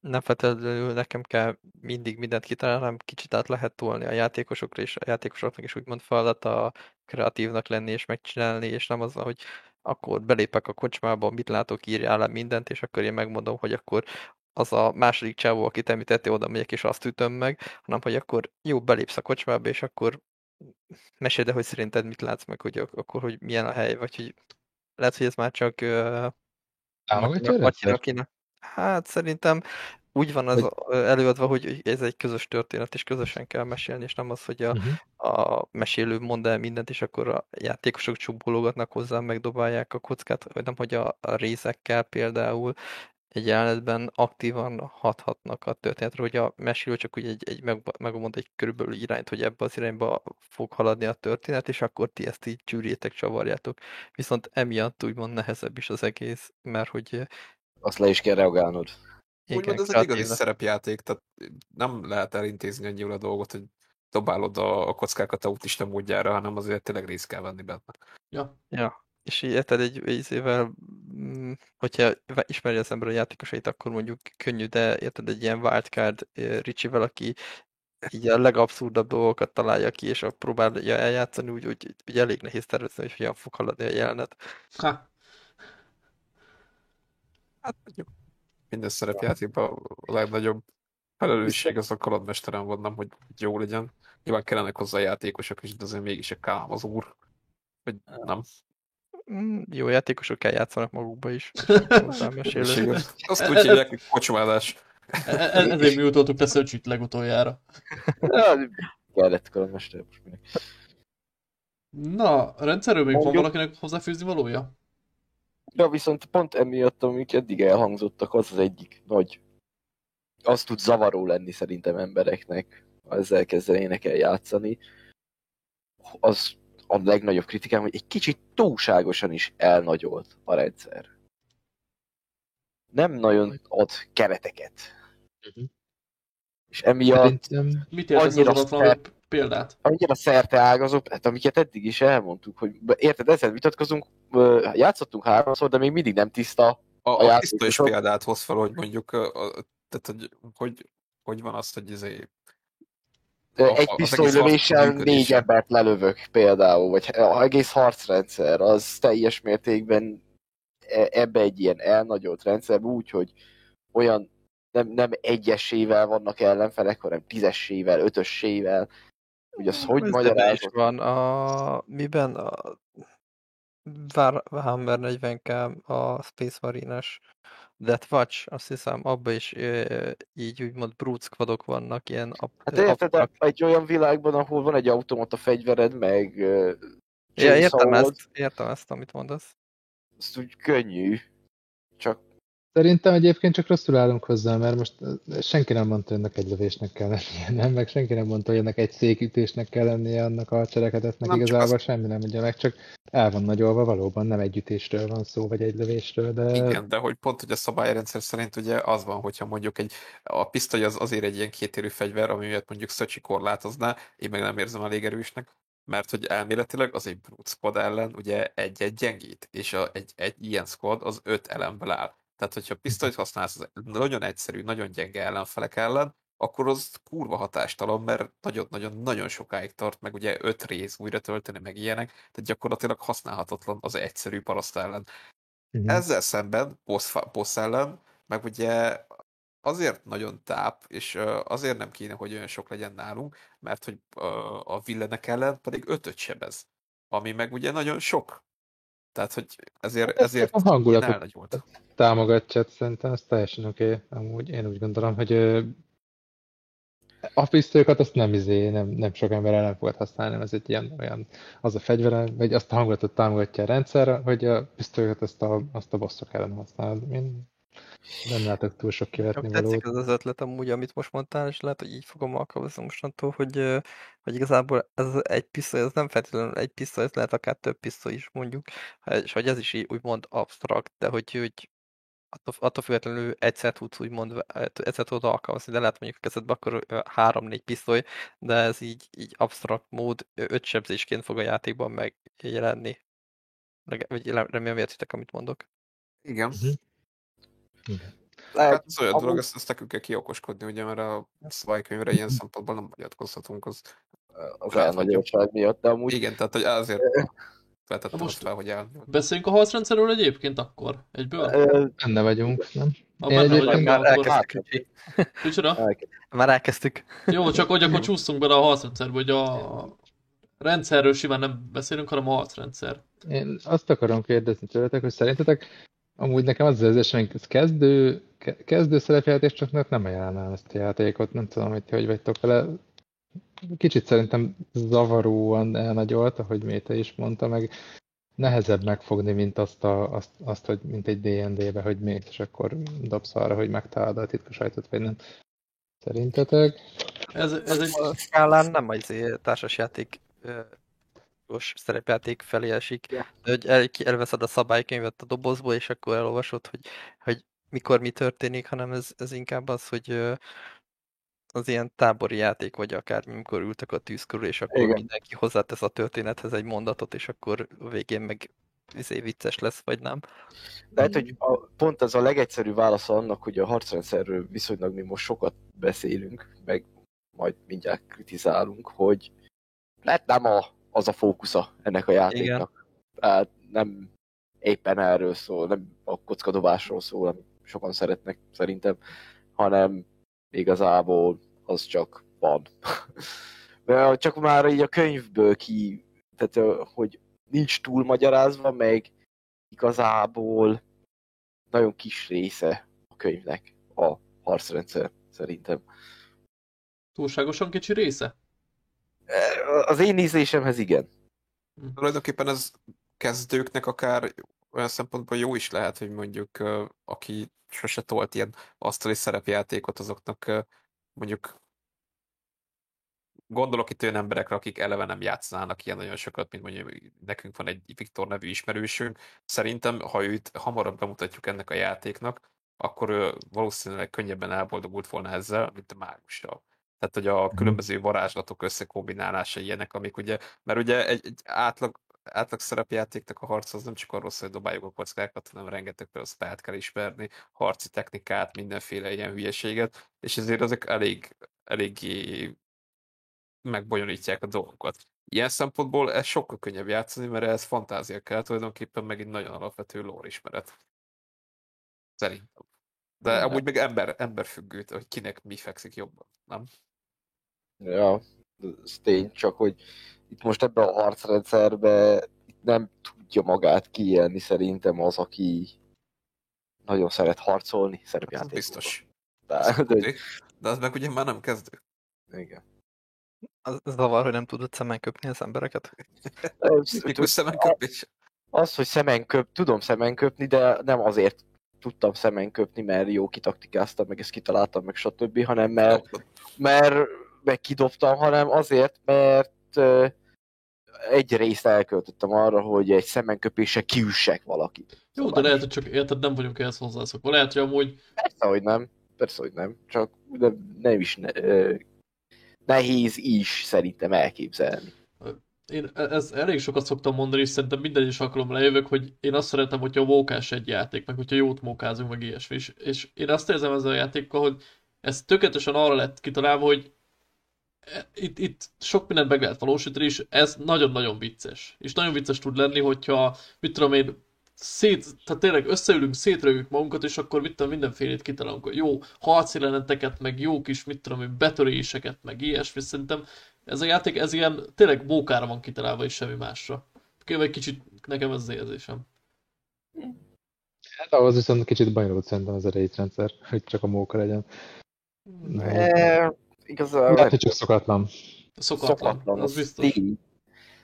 nem feltétlenül nekem kell mindig mindent kitalálni, hanem kicsit át lehet tolni a játékosokra, és a játékosoknak is úgymond feladata kreatívnak lenni és megcsinálni, és nem az, hogy akkor belépek a kocsmába, mit látok, írjál le mindent, és akkor én megmondom, hogy akkor az a második csávó, akit említette, oda megyek, és azt ütöm meg, hanem hogy akkor jó, belépsz a kocsmába, és akkor meséld hogy szerinted mit látsz meg, hogy akkor, hogy milyen a hely, vagy hogy lehet, hogy ez már csak
Támogatja
Hát szerintem úgy van az hogy... előadva, hogy ez egy közös történet, és közösen kell mesélni, és nem az, hogy a, uh-huh. a mesélő mond el mindent, és akkor a játékosok csubologatnak hozzá, megdobálják a kockát, vagy nem, hogy a, a részekkel például egy jelenetben aktívan hathatnak a történetre, hogy a mesélő csak úgy egy, egy meg, megmond egy körülbelül irányt, hogy ebbe az irányba fog haladni a történet, és akkor ti ezt így csűrjétek, csavarjátok. Viszont emiatt úgymond nehezebb is az egész, mert hogy...
Azt le is kell reagálnod.
Igen, Úgymond ez egy igazi szerepjáték, tehát nem lehet elintézni annyira a dolgot, hogy dobálod a, a kockákat autista módjára, hanem azért tényleg részt kell venni benne.
Ja.
Ja és így érted egy izével, mm, hogyha ismeri az ember a játékosait, akkor mondjuk könnyű, de érted egy ilyen wildcard Ricsivel, aki így a legabszurdabb dolgokat találja ki, és próbálja eljátszani, úgy, úgy, úgy elég nehéz tervezni, hogy hogyan fog haladni a jelenet.
Ha.
Hát jó. Minden szerepjátékban a legnagyobb felelősség az a kalandmesteren van, nem hogy jó legyen. Nyilván kellenek hozzá a játékosok is, de azért mégis a kám az úr. Vagy nem.
Mm, jó játékosok kell játszanak magukba is.
Azt úgy hívják, hogy kocsmálás.
E- e- ezért mi utoltuk le Szöcsit legutoljára.
Kellett kalandmester most minek.
Na, a rendszerről még van valakinek hozzáfűzni valója?
Ja, viszont pont emiatt, amik eddig elhangzottak, az az egyik nagy... Az tud zavaró lenni szerintem embereknek, ha ezzel kezdenének el játszani. Az a legnagyobb kritikám, hogy egy kicsit túlságosan is elnagyolt a rendszer. Nem nagyon ad kereteket. Uh-huh. És emiatt Szerintem...
Mit annyira szert, példát?
Annyira szerte ágazott, hát amiket eddig is elmondtuk, hogy érted, ezzel vitatkozunk, játszottunk háromszor, de még mindig nem tiszta
a, a, a tiszta is példát hoz fel, hogy mondjuk, tehát, hogy, hogy, hogy van az, hogy izé,
egy pisztolylövéssel négy embert lelövök például, vagy egész harcrendszer, az teljes mértékben e, ebbe egy ilyen elnagyolt rendszer, úgy, hogy olyan nem, nem egyesével vannak ellenfelek, hanem tízessével, ötössével. Hogy az hogy magyarázod?
van a... Miben? A Warhammer 40k a Space Marine-es Death Watch, azt hiszem, abban is e, így úgymond brute squadok vannak, ilyen...
Ap, hát érted, egy olyan világban, ahol van egy automata fegyvered, meg... Uh,
ja, értem ezt, értem ezt, amit mondasz.
Ez úgy könnyű, csak
Szerintem egyébként csak rosszul állunk hozzá, mert most senki nem mondta, hogy ennek egy lövésnek kell lennie, nem? Meg senki nem mondta, hogy ennek egy székütésnek kell lennie annak a cselekedetnek, nem igazából az... semmi nem mondja meg, csak el van nagyolva valóban, nem egy ütésről van szó, vagy egy lövésről, de...
Igen, de hogy pont, hogy a szabályrendszer szerint ugye az van, hogyha mondjuk egy, a pisztoly az azért egy ilyen kétérű fegyver, ami miatt mondjuk Szöcsi korlátozná, én meg nem érzem elég erősnek, mert hogy elméletileg az egy brute squad ellen ugye egy-egy gyengít, és a, egy, egy ilyen squad az öt elemből áll tehát, hogyha pisztolyt használsz az nagyon egyszerű, nagyon gyenge ellenfelek ellen, akkor az kurva hatástalan, mert nagyon-nagyon-nagyon sokáig tart, meg ugye öt rész újra tölteni, meg ilyenek, tehát gyakorlatilag használhatatlan az egyszerű paraszt ellen. Uh-huh. Ezzel szemben, boss, boss ellen, meg ugye azért nagyon táp, és azért nem kéne, hogy olyan sok legyen nálunk, mert hogy a villenek ellen pedig ötöt sebez, ami meg ugye nagyon sok. Tehát, hogy ezért, ezért
a hangulatot támogatja, szerintem ez teljesen oké. Okay. Amúgy én úgy gondolom, hogy a pisztolyokat azt nem izé, nem, nem sok ember ellen fogod használni, ez egy ilyen, olyan, az a fegyvere, vagy azt a hangulatot támogatja a rendszer, hogy a pisztolyokat azt a, azt a bosszok ellen használod. Én nem látok túl sok kivetni
valót. Tetszik az az ötlet amúgy, amit most mondtál, és lehet, hogy így fogom alkalmazni mostantól, hogy, hogy igazából ez egy pisztoly, ez nem feltétlenül egy pisztoly, ez lehet akár több pisztoly is mondjuk, és hogy ez is így úgymond abstrakt, de hogy, hogy attól, attól függetlenül egyszer tudsz úgymond, egyszer tudod alkalmazni, de lehet mondjuk a kezedbe akkor három-négy pisztoly, de ez így, így abstrakt mód, öt sebzésként fog a játékban megjelenni. Vagy remélem értitek, amit mondok.
Igen. Uh-huh. Hát ez olyan dolog, ezt, ezt nekünk kell kiokoskodni, ugye, mert a szabálykönyvre ilyen szempontból nem hagyatkozhatunk az,
az elnagyoltság miatt, de amúgy...
Igen, tehát hogy azért feltettem most fel, hogy el...
Beszéljünk a harcrendszerről egyébként akkor? Egyből?
Benne vagyunk, nem?
Ha benne egyébként vagyunk, már elkezdtük. Micsoda?
Már elkezdtük.
Jó, csak hogy akkor csúsztunk bele a harcrendszerbe, hogy a rendszerről simán nem beszélünk, hanem a harcrendszer.
Én azt akarom kérdezni tőletek, hogy szerintetek Amúgy nekem az az érzésem, ez kezdő, kezdő szerepjátékosoknak nem ajánlnám ezt a játékot, nem tudom, hogy hogy vagytok vele. Kicsit szerintem zavaróan elnagyolt, ahogy Méte is mondta, meg nehezebb megfogni, mint azt, a, azt, azt hogy mint egy D&D-be, hogy még, és akkor dobsz arra, hogy megtalálod a titkos ajtót, vagy nem. Szerintetek?
Ez, ez egy... A skálán nem az társasjáték szerepjáték felé esik, yeah. hogy el, elveszed a szabálykönyvet a dobozból, és akkor elolvasod, hogy, hogy mikor mi történik, hanem ez, ez inkább az, hogy az ilyen tábori játék, vagy akár mikor ültek a tűz körül, és akkor Igen. mindenki hozzátesz a történethez egy mondatot, és akkor a végén meg izé vicces lesz, vagy nem.
Lehet, hogy a, pont ez a legegyszerűbb válasz annak, hogy a harcrendszerről viszonylag mi most sokat beszélünk, meg majd mindjárt kritizálunk, hogy lehet nem a az a fókusza ennek a játéknak. Tehát nem éppen erről szól, nem a kockadobásról szól, amit sokan szeretnek szerintem, hanem igazából az csak van. csak már így a könyvből ki, tehát hogy nincs túl magyarázva, meg igazából nagyon kis része a könyvnek a harcrendszer szerintem.
Túlságosan kicsi része?
Az én ízlésemhez igen.
Hm. Tulajdonképpen ez kezdőknek akár olyan szempontból jó is lehet, hogy mondjuk aki sose tolt ilyen asztali szerepjátékot, azoknak mondjuk gondolok itt olyan emberekre, akik eleve nem játszanának ilyen nagyon sokat, mint mondjuk nekünk van egy Viktor nevű ismerősünk. Szerintem, ha őt hamarabb bemutatjuk ennek a játéknak, akkor ő valószínűleg könnyebben elboldogult volna ezzel, mint a mágussal. Tehát, hogy a mhm. különböző varázslatok összekombinálása ilyenek, amik ugye, mert ugye egy, egy átlag, átlag szerepjátéknak a harc az nem csak arról szól, hogy dobáljuk a kockákat, hanem rengeteg például spelt kell ismerni, harci technikát, mindenféle ilyen hülyeséget, és ezért ezek elég, eléggé megbonyolítják a dolgokat. Ilyen szempontból ez sokkal könnyebb játszani, mert ez fantázia kell, tulajdonképpen megint nagyon alapvető lore ismeret. Szerintem. De amúgy meg ember, emberfüggő, hogy kinek mi fekszik jobban, nem?
Ja, ez tény, csak hogy itt most ebben a harcrendszerben itt nem tudja magát kiélni szerintem az, aki nagyon szeret harcolni, szerepjátékban.
Biztos. De, de, de az meg ugye már nem kezdő.
Igen.
Az zavar, hogy nem tudod szemen köpni az embereket?
Mikor szemen köpés?
Az, hogy szemen köp, tudom szemen köpni, de nem azért tudtam szemen köpni, mert jó kitaktikáztam, meg ezt kitaláltam, meg stb., hanem mert, mert meg kidobtam, hanem azért, mert egy részt elköltöttem arra, hogy egy szemenköpése kiüssek valakit.
Jó, de lehet, hogy csak érted, nem vagyunk ehhez hozzászokva. Lehet, hogy amúgy...
Persze, hogy nem. Persze, hogy nem. Csak de nem is ne, nehéz is szerintem elképzelni.
Én e- ez elég sokat szoktam mondani, és szerintem minden is alkalommal lejövök, hogy én azt szeretem, hogyha mókás egy játék, meg hogyha jót mókázunk, meg ilyesmi. És, és én azt érzem ezzel a játékkal, hogy ez tökéletesen arra lett kitalálva, hogy itt, itt sok mindent meg lehet valósítani, és ez nagyon-nagyon vicces. És nagyon vicces tud lenni, hogyha, mit tudom én, szét, tehát tényleg összeülünk, szétrögjük magunkat, és akkor mit tudom, mindenfélét kitalálunk. Jó harci meg jó kis, mit tudom, betöréseket, meg ilyesmi. Szerintem ez a játék, ez ilyen tényleg mókára van kitalálva, és semmi másra. Egy kicsit nekem ez az érzésem.
Hát ahhoz viszont kicsit bonyolult szerintem ez a rendszer, hogy csak a móka legyen.
E, igazából...
Lehet, hogy csak szokatlan.
Szokatlan, szokatlan az biztos. Tény.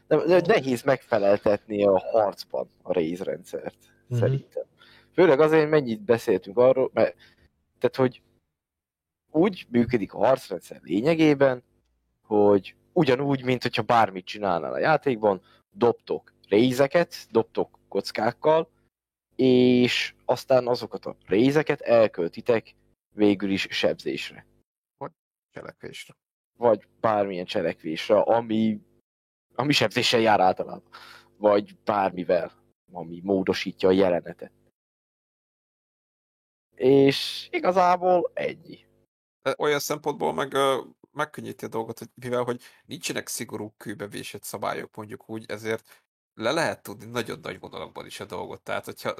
De, de nehéz megfeleltetni a harcban a részrendszert, mm-hmm. szerintem. Főleg azért, mennyit beszéltünk arról, mert tehát, hogy úgy működik a harcrendszer lényegében, hogy ugyanúgy, mint hogyha bármit csinálnál a játékban, dobtok rézeket, dobtok kockákkal, és aztán azokat a rézeket elköltitek végül is sebzésre.
Vagy cselekvésre.
Vagy bármilyen cselekvésre, ami ami sebzéssel jár általában. Vagy bármivel, ami módosítja a jelenetet. És igazából ennyi.
Olyan szempontból meg megkönnyíti a dolgot, hogy mivel hogy nincsenek szigorú kőbevésett szabályok, mondjuk úgy, ezért le lehet tudni nagyon nagy vonalakban is a dolgot. Tehát, hogyha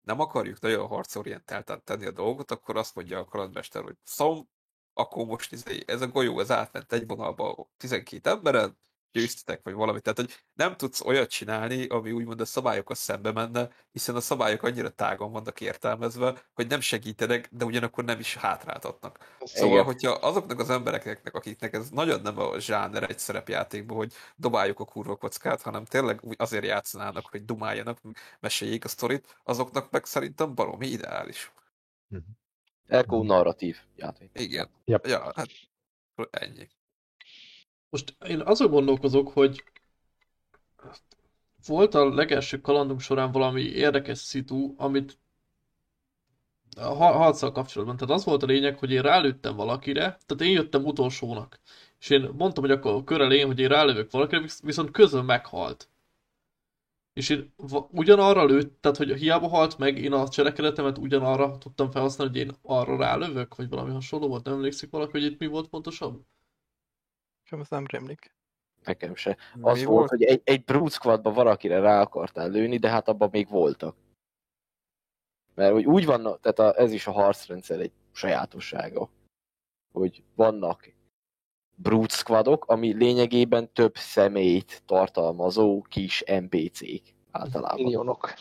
nem akarjuk nagyon harcorientáltan tenni a dolgot, akkor azt mondja a kalandmester, hogy szom, akkor most ez a golyó, ez átment egy vonalba 12 emberen, győztetek, vagy valami. Tehát, hogy nem tudsz olyat csinálni, ami úgymond a szabályokkal szembe menne, hiszen a szabályok annyira tágon vannak értelmezve, hogy nem segítenek, de ugyanakkor nem is hátráltatnak. Szóval, Igen. hogyha azoknak az embereknek, akiknek ez nagyon nem a zsáner egy szerepjátékban, hogy dobáljuk a kurva kockát, hanem tényleg azért játszanának, hogy dumáljanak, meséljék a sztorit, azoknak meg szerintem baromi ideális.
Elkó narratív játék.
Igen.
Yep.
Ja, hát ennyi.
Most én azon gondolkozok, hogy volt a legelső kalandunk során valami érdekes szitu, amit a harccal kapcsolatban. Tehát az volt a lényeg, hogy én rálőttem valakire, tehát én jöttem utolsónak. És én mondtam, hogy akkor a kör elején, hogy én rálövök valakire, viszont közben meghalt. És én ugyanarra lőtt, tehát hogy hiába halt meg, én a cselekedetemet ugyanarra tudtam felhasználni, hogy én arra rálövök, vagy valami hasonló volt, nem emlékszik valaki, hogy itt mi volt pontosabb?
Nekem ez nem rémlik.
Nekem se. Az Mi volt, volt, hogy egy, egy brute squadba valakire rá akartál lőni, de hát abban még voltak. Mert hogy úgy van, tehát a, ez is a harcrendszer egy sajátossága, hogy vannak brute squadok, ami lényegében több személyt tartalmazó kis NPC-k általában.
Minionok.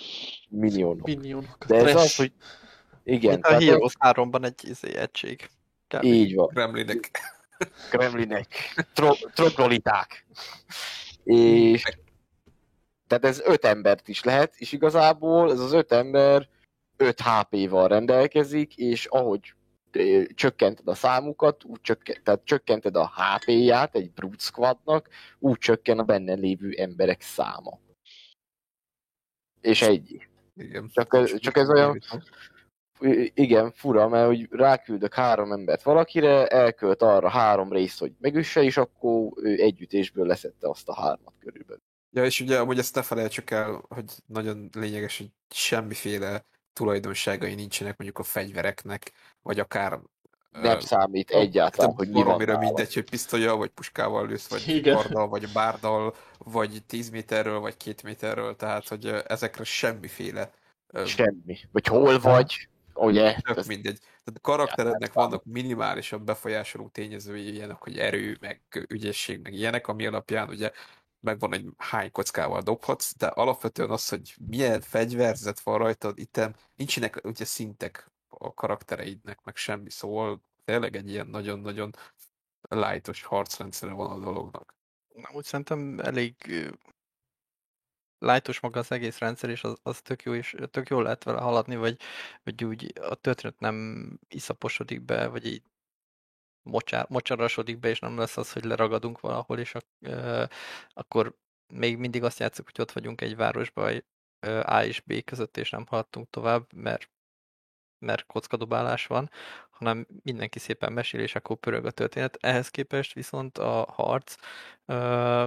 Minionok.
Minionok.
De ez az, hogy igen.
Mint a Heroes 3-ban egy izé, egység.
Kb. Így van.
Kremlinek.
Kremlinek, tro trogloliták. És tehát ez öt embert is lehet, és igazából ez az öt ember 5 HP-val rendelkezik, és ahogy csökkented a számukat, úgy csökkent, tehát csökkented a HP-ját egy brute squadnak, úgy csökken a benne lévő emberek száma. És egy.
Igen.
Csak, csak ez olyan, igen, fura, mert hogy ráküldök három embert valakire, elkölt arra három részt, hogy megüsse, és akkor ő együttésből leszette azt a hármat körülbelül.
Ja, és ugye amúgy ezt ne felejtsük el, hogy nagyon lényeges, hogy semmiféle tulajdonságai nincsenek mondjuk a fegyvereknek, vagy akár
nem számít egyáltalán, hogy mi van
Amire mindegy, hogy pisztolya, vagy puskával lősz, vagy Igen. karddal, vagy bárdal, vagy 10 méterről, vagy 2 méterről, tehát hogy ezekre semmiféle...
Semmi. Vagy hol vagy, ugye?
Tök mindegy. Tehát a karakterednek vannak minimálisan befolyásoló tényezői, ilyenek, hogy erő, meg ügyesség, meg ilyenek, ami alapján ugye megvan, egy hány kockával dobhatsz, de alapvetően az, hogy milyen fegyverzet van rajtad, itt nincsenek ugye szintek a karaktereidnek, meg semmi, szóval tényleg egy ilyen nagyon-nagyon lightos harcrendszere van a dolognak.
Na, úgy szerintem elég lightos maga az egész rendszer, és az, az tök jó, és tök jól lehet vele haladni, vagy, vagy úgy a történet nem iszaposodik be, vagy így mocsár, mocsarasodik be, és nem lesz az, hogy leragadunk valahol, és ak, akkor még mindig azt játszok, hogy ott vagyunk egy városban, A és B között, és nem haladtunk tovább, mert mert kockadobálás van, hanem mindenki szépen mesél, és akkor pörög a történet. Ehhez képest viszont a harc ö,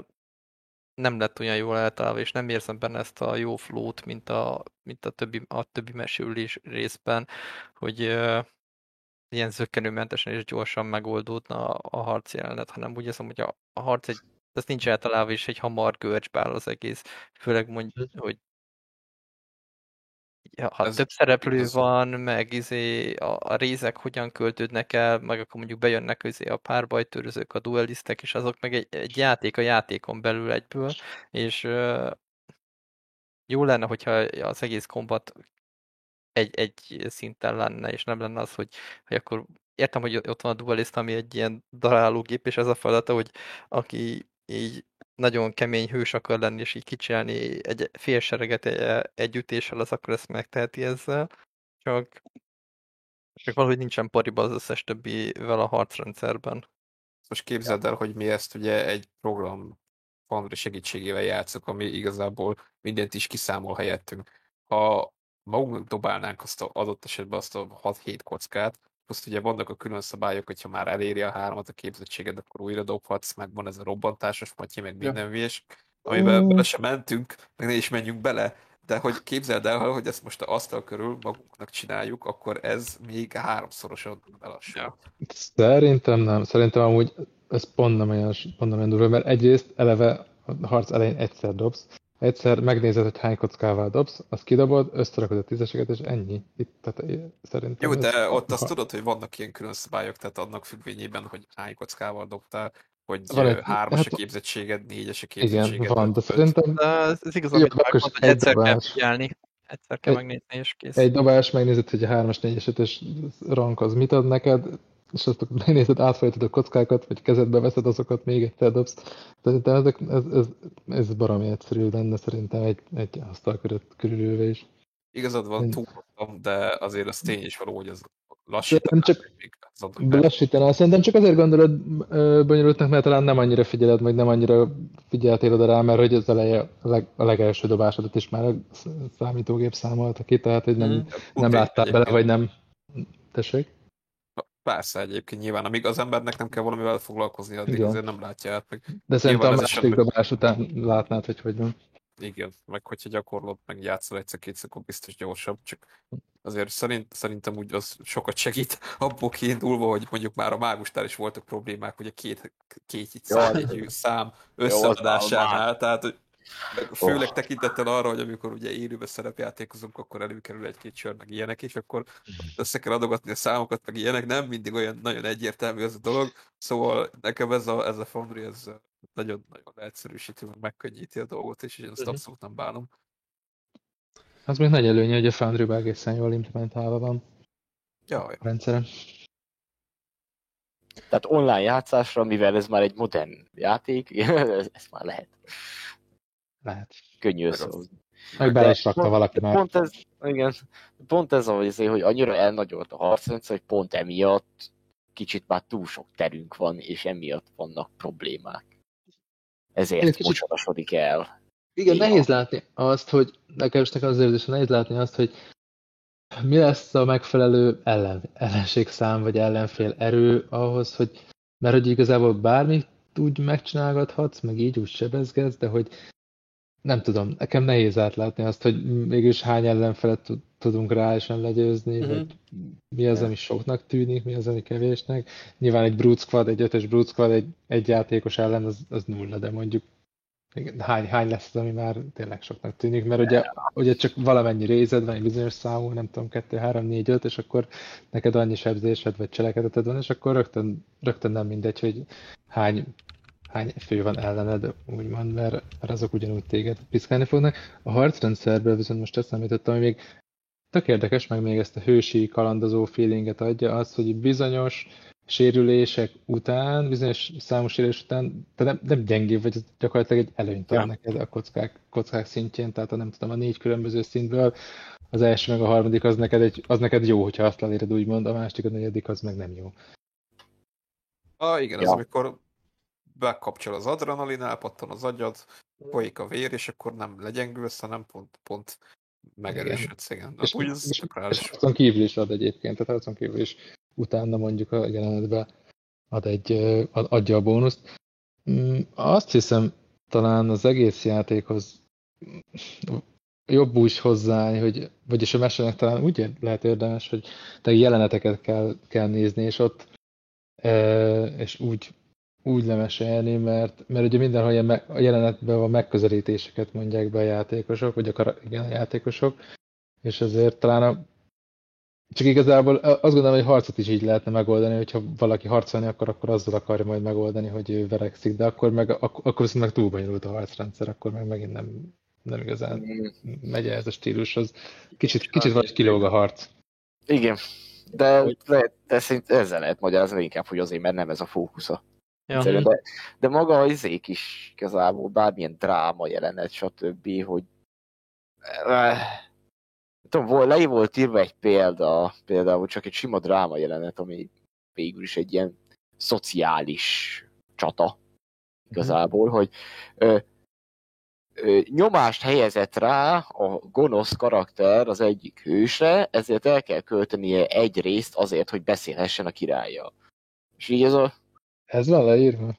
nem lett olyan jól eltalálva, és nem érzem benne ezt a jó flót, mint a, mint a többi, a többi mesélés részben, hogy ö, ilyen zöggenőmentesen és gyorsan megoldódna a, a harc jelenet, hanem úgy érzem, hogy a, a harc egy, ez nincs eltalálva, és egy hamar görcsbe az egész. Főleg mondjuk, hogy ha ez, több szereplő ez van, meg izé a, a rézek hogyan költődnek el, meg akkor mondjuk bejönnek izé a párbajtőrözők, a duelisztek, és azok meg egy, egy játék a játékon belül egyből, és jó lenne, hogyha az egész kombat egy, egy szinten lenne, és nem lenne az, hogy, hogy akkor értem, hogy ott van a duelist, ami egy ilyen darálógép, és ez a feladata, hogy aki így nagyon kemény hős akar lenni, és így kicsinálni egy fél sereget egy, egy ütéssel, az akkor ezt megteheti ezzel. Csak, csak valahogy nincsen pariba az összes többivel a harcrendszerben.
Most képzeld el, hogy mi ezt ugye egy program Foundry segítségével játszok, ami igazából mindent is kiszámol helyettünk. Ha magunk dobálnánk azt a, adott esetben azt a 6-7 kockát, azt ugye vannak a külön szabályok, hogyha már eléri a háromat a képzettséged, akkor újra dobhatsz, meg van ez a robbantásos matyi, meg minden ja. amiben bele sem mentünk, meg ne is menjünk bele, de hogy képzeld el, hogy ezt most a asztal körül magunknak csináljuk, akkor ez még háromszorosan belassul. Ja.
Szerintem nem. Szerintem amúgy ez pont nem olyan, pont nem olyan durva, mert egyrészt eleve a harc elején egyszer dobsz, Egyszer megnézed, hogy hány kockával dobsz, azt kidobod, összerakod a tízeseket, és ennyi. Itt, tehát szerintem
Jó, de ott azt tudod, hogy vannak ilyen külön szabályok, tehát annak függvényében, hogy hány kockával dobtál, hogy van egy, hármas hát, a képzettséged, négyes a képzettséged.
Igen, van, de szerintem...
De ez, igaz, amit mondod, hogy egyszer dobás. kell figyelni. Egyszer kell egy, megnézni, és kész.
Egy dobás, megnézed, hogy a hármas, négyes, ötös rank az mit ad neked, és azt megnézed, átfolytod a kockákat, vagy kezedbe veszed azokat, még egyszer dobsz. De ezek, ez, ez, ez baromi egyszerű lenne szerintem egy, egy asztal körülülve is.
Igazad van, túlottam, de azért az tény is való, hogy az lassítaná.
Csak lassítaná. Szerintem csak azért gondolod bonyolultnak, mert talán nem annyira figyeled, vagy nem annyira figyeltél oda rá, mert hogy az eleje a, leg, a legelső dobásodat is már a számítógép számolta ki, tehát hogy nem, hmm. nem láttál bele, vagy nem. Tessék?
Persze egyébként nyilván, amíg az embernek nem kell valamivel foglalkozni, addig Igen. azért nem látja át. Meg
De szerintem a második dobás után látnád, hogy hogy van.
Igen, meg hogyha gyakorlod, meg játszol egyszer-kétszer, akkor biztos gyorsabb, csak azért szerint, szerintem úgy az sokat segít abból kiindulva, hogy mondjuk már a mágustál is voltak problémák, hogy a két, két számjegyű szám összeadásánál, tehát hogy Főleg tekintettel arra, hogy amikor ugye élőben szerepjátékozunk, akkor előkerül egy-két sör, meg ilyenek, és akkor össze kell adogatni a számokat, meg ilyenek, nem mindig olyan nagyon egyértelmű ez a dolog, szóval nekem ez a, ez a Foundry, ez nagyon-nagyon leegyszerűsíti, meg megkönnyíti a dolgot, és én ezt uh-huh. abszolút nem bánom.
Az még nagy előnye, hogy a foundry egészen jól implementálva van
ja, ja.
a rendszeren.
Tehát online játszásra, mivel ez már egy modern játék, ez már lehet.
Lehet.
Könnyű összehozni.
Meg bele is rakta valaki már.
Pont ez, Igen, pont ez az, hogy annyira elnagyolt a harcrendszer, hogy pont emiatt kicsit már túl sok terünk van, és emiatt vannak problémák. Ezért kicsit... mocsarosodik el.
Igen, Én nehéz látni azt, hogy nekem is nekem az érzés, nehéz látni azt, hogy mi lesz a megfelelő ellen, ellenségszám, vagy ellenfél erő ahhoz, hogy mert hogy igazából bármit úgy megcsinálgathatsz, meg így úgy sebezgetsz, de hogy nem tudom, nekem nehéz átlátni azt, hogy mégis hány ellenfelet tudunk reálisan legyőzni, uh-huh. vagy mi az, ami soknak tűnik, mi az, ami kevésnek. Nyilván egy brute squad, egy ötös brute squad, egy, egy játékos ellen az, az nulla, de mondjuk hány, hány lesz az, ami már tényleg soknak tűnik, mert ugye, ugye csak valamennyi rézed van, egy bizonyos számú, nem tudom, 2, 3, 4, 5, és akkor neked annyi sebzésed vagy cselekedeted van, és akkor rögtön, rögtön nem mindegy, hogy hány, hány fő van ellened, úgymond, mert, mert azok ugyanúgy téged piszkálni fognak. A harcrendszerből viszont most ezt számítottam, hogy még tök érdekes, meg még ezt a hősi, kalandozó feelinget adja, az, hogy bizonyos sérülések után, bizonyos számos sérülés után, te nem, nem gyengébb vagy, gyakorlatilag egy előnyt ad ja. neked a kockák, kockák szintjén, tehát a nem tudom, a négy különböző szintből, az első meg a harmadik az neked, egy, az neked jó, hogyha azt leléred úgymond, a másik, a negyedik az meg nem jó.
Ah, igen, ja. az amikor bekapcsol az adrenalin, elpattan az agyad, folyik a vér, és akkor nem legyengülsz, hanem pont, pont megerősödsz, igen. igen. És, úgy
és, és, és azon kívül is ad egyébként, tehát azon kívül is utána mondjuk a jelenetbe ad egy, adja a bónuszt. Mm, azt hiszem, talán az egész játékhoz jobb úgy hozzáállni, hogy, vagyis a mesének talán úgy lehet érdemes, hogy te jeleneteket kell, kell nézni, és ott e, és úgy, úgy lemesélni, mert, mert ugye mindenhol ilyen me, a jelenetben van megközelítéseket mondják be a játékosok, vagy a, igen, a játékosok, és ezért talán a csak igazából azt gondolom, hogy harcot is így lehetne megoldani, hogyha valaki harcolni akar, akkor azzal akarja majd megoldani, hogy ő verekszik, de akkor, meg, ak- akkor viszont meg túl bonyolult a harcrendszer, akkor meg megint nem, nem igazán megy ez a stílushoz. Kicsit, kicsit vagy kilóg a harc.
Igen, de, lehet, de ezzel lehet magyarázni inkább, hogy azért, mert nem ez a fókusza. Ja. De, de maga az izék is igazából bármilyen dráma jelenet, stb., hogy eh, tudom, volt, le volt írva egy példa, például csak egy sima dráma jelenet, ami végül is egy ilyen szociális csata igazából, hogy ö, ö, nyomást helyezett rá a gonosz karakter az egyik hősre, ezért el kell költenie egy részt azért, hogy beszélhessen a királya. És így ez a...
Ez van leírva?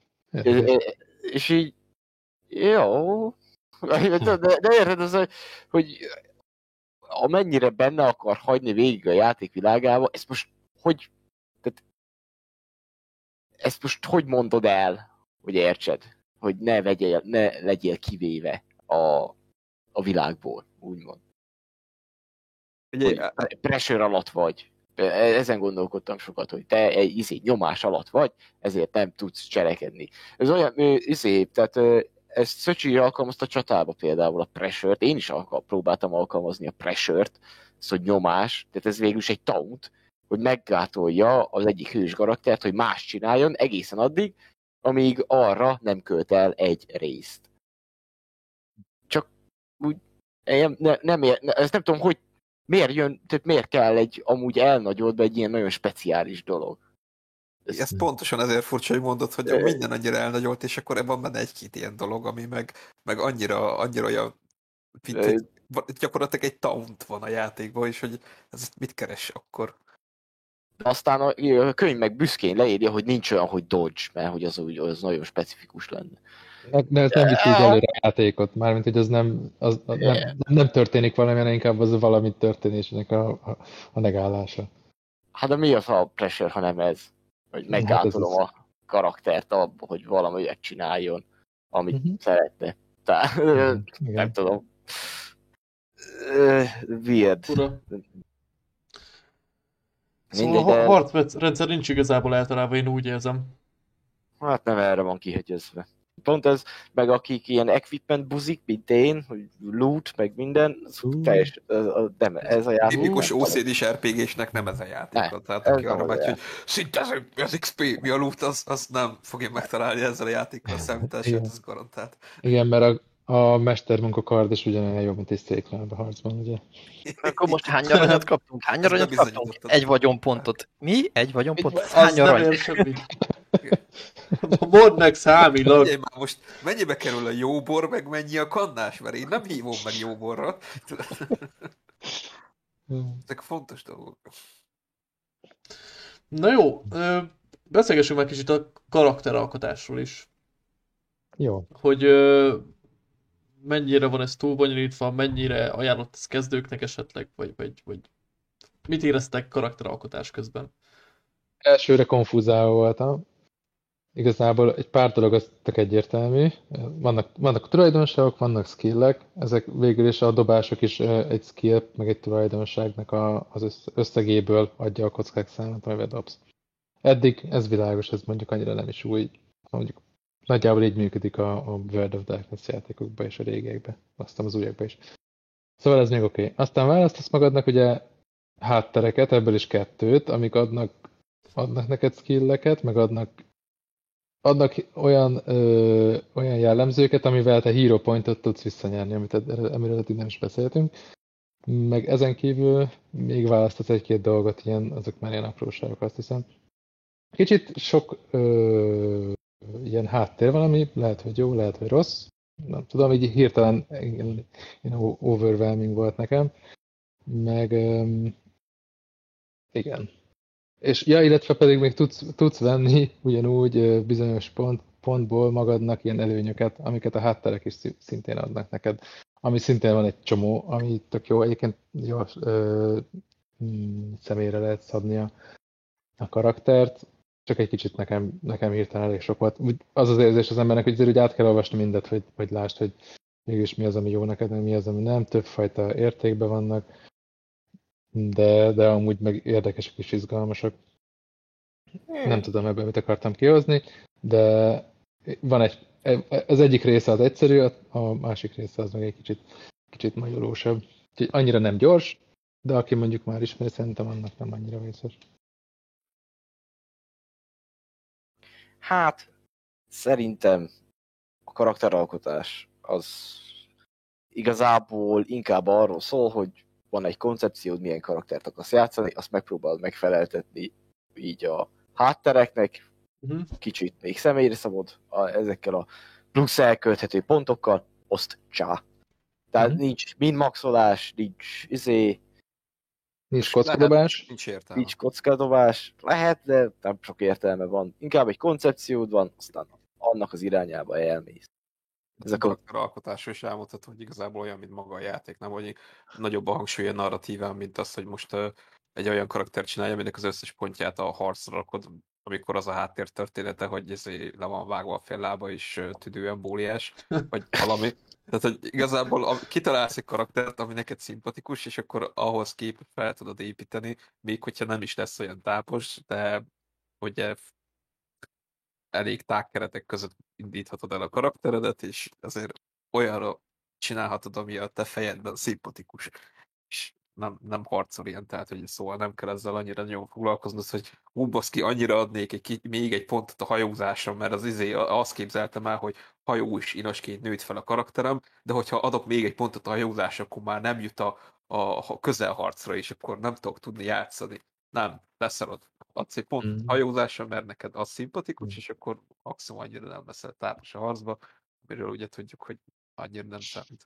És így... Jó... De, de, de érted, az, hogy amennyire benne akar hagyni végig a játék világába, ezt most hogy, tehát, ezt most hogy mondod el, hogy értsed? Hogy ne, vegyél, ne legyél kivéve a, a világból, úgymond. Ugye, hogy pressure alatt vagy. Ezen gondolkodtam sokat, hogy te egy izé, nyomás alatt vagy, ezért nem tudsz cselekedni. Ez olyan, izé, tehát ezt Szöcsi alkalmazta csatába például a pressure-t, én is alkal, próbáltam alkalmazni a pressure-t, ez nyomás, tehát ez végül is egy taunt, hogy meggátolja az egyik hős karaktert, hogy más csináljon egészen addig, amíg arra nem költ el egy részt. Csak úgy, nem, nem, nem, ezt nem tudom, hogy miért jön, tehát miért kell egy amúgy elnagyolt be egy ilyen nagyon speciális dolog.
Ez, ez pontosan ezért furcsa, hogy mondod, hogy a minden annyira elnagyolt, és akkor ebben benne egy-két ilyen dolog, ami meg, meg annyira, annyira olyan, mint egy, gyakorlatilag egy taunt van a játékban, és hogy ez mit keres akkor.
Aztán a könyv meg büszkén leírja, hogy nincs olyan, hogy dodge, mert hogy az, úgy, az nagyon specifikus lenne.
De ez nem viszi előre a játékot, mármint, hogy az nem, az, nem, nem történik valami, hanem inkább az valamit történésnek a, a, a negállása.
Hát de mi az a pressure, ha nem ez? hogy meggátolom hát a karaktert abba, hogy valamit csináljon, amit uh-huh. szeretne. Tehát, uh-huh. nem tudom. Weird. Ura.
Szóval a harcrendszer nincs igazából általában, én úgy érzem.
Hát nem erre van kihegyezve pont ez, meg akik ilyen equipment buzik, mint én, hogy loot, meg minden, az uh. teljes, ez, nem, ez a játék.
Tipikus OCD-s RPG-snek nem ez a játék. Ne, Tehát aki arra megy, hogy szinte ez az XP, mi a loot, az, az nem fogja megtalálni ezzel a játékkal a számítását, ez garantált.
Igen, mert a, a mestermunka kard is ugyanolyan jó, mint egy székláb a harcban, ugye?
Akkor most hány aranyat kaptunk? Hány aranyat kaptunk? Egy vagyonpontot. Mi? Egy vagyonpont?
Hány arany? Mondd meg számilag.
Ugye, már most mennyibe kerül a jóbor, meg mennyi a kannás, mert én nem hívom meg jóborra. Ezek fontos dolgok.
Na jó, beszélgessünk meg kicsit a karakteralkotásról is.
Jó.
Hogy mennyire van ez túlbonyolítva, mennyire ajánlott ez kezdőknek esetleg, vagy, vagy, vagy mit éreztek karakteralkotás közben?
Elsőre konfúzálva voltam. Igazából egy pár dolog az tök egyértelmű. Vannak, vannak tulajdonságok, vannak skillek, ezek végül is a dobások is egy skill, meg egy tulajdonságnak a, az összegéből adja a kockák számát, amivel dobsz. Eddig ez világos, ez mondjuk annyira nem is új. Mondjuk Nagyjából így működik a, a World of Darkness játékokban és a régiekben, aztán az újakban is. Szóval ez még oké. Okay. Aztán választasz magadnak ugye háttereket, ebből is kettőt, amik adnak, adnak neked skilleket, meg adnak, adnak olyan, ö, olyan jellemzőket, amivel te hero pointot tudsz visszanyerni, amit, amiről eddig nem is beszéltünk. Meg ezen kívül még választasz egy-két dolgot, ilyen, azok már ilyen apróságok, azt hiszem. Kicsit sok ö, ilyen háttér valami, lehet, hogy jó, lehet, hogy rossz. Nem tudom, így hirtelen ilyen, overwhelming volt nekem. Meg um, igen. És ja, illetve pedig még tudsz, tudsz venni ugyanúgy bizonyos pont, pontból magadnak ilyen előnyöket, amiket a hátterek is szintén adnak neked. Ami szintén van egy csomó, ami tök jó. Egyébként jó ö, mm, személyre lehet szabni a, a karaktert csak egy kicsit nekem, nekem hirtelen elég sok volt. Az az érzés az embernek, hogy azért át kell olvasni mindet, hogy, hogy lásd, hogy mégis mi az, ami jó neked, mi az, ami nem. Többfajta értékben vannak, de, de amúgy meg érdekesek és izgalmasak. Hmm. Nem tudom ebből mit akartam kihozni, de van egy, az egyik része az egyszerű, a másik része az meg egy kicsit, kicsit magyarósabb. annyira nem gyors, de aki mondjuk már ismeri, szerintem annak nem annyira vészes.
Hát, szerintem a karakteralkotás az igazából inkább arról szól, hogy van egy koncepciód, milyen karaktert akarsz játszani, azt megpróbálod megfeleltetni így a háttereknek, uh-huh. kicsit még személyre szabod a, ezekkel a plusz elkölthető pontokkal, azt csá. Tehát uh-huh. nincs mind maxolás, nincs izé,
Nincs kockadobás?
Nincs értelme.
Nincs kockadobás. Lehet, de nem sok értelme van. Inkább egy koncepciód van, aztán annak az irányába elmész.
Ezek a alkotásról is elmondható, hogy igazából olyan, mint maga a játék, nem, hogy nagyobb a hangsúly a narratíván, mint az, hogy most egy olyan karakter csinálja, aminek az összes pontját a harcra rakod, amikor az a háttér története, hogy ez le van vágva a fél lába, és tüdően bóliás, vagy valami. Tehát, hogy igazából a, kitalálsz egy karaktert, ami neked szimpatikus, és akkor ahhoz kép fel tudod építeni, még hogyha nem is lesz olyan tápos, de ugye elég tágkeretek között indíthatod el a karakteredet, és azért olyanra csinálhatod, ami a te fejedben szimpatikus. És nem, nem harcorientált, hogy szóval nem kell ezzel annyira nagyon foglalkozni, hogy hú, baszki, annyira adnék egy, még egy pontot a hajózásra, mert az izé azt képzeltem el, hogy hajó is inosként nőtt fel a karakterem, de hogyha adok még egy pontot a hajózásra, akkor már nem jut a, a, a közelharcra, és akkor nem tudok tudni játszani. Nem, leszarod. Adsz egy pont mm. hajózásra, mert neked az szimpatikus, mm. és akkor maximum annyira nem leszel társ a harcba, amiről ugye tudjuk, hogy annyira nem számít.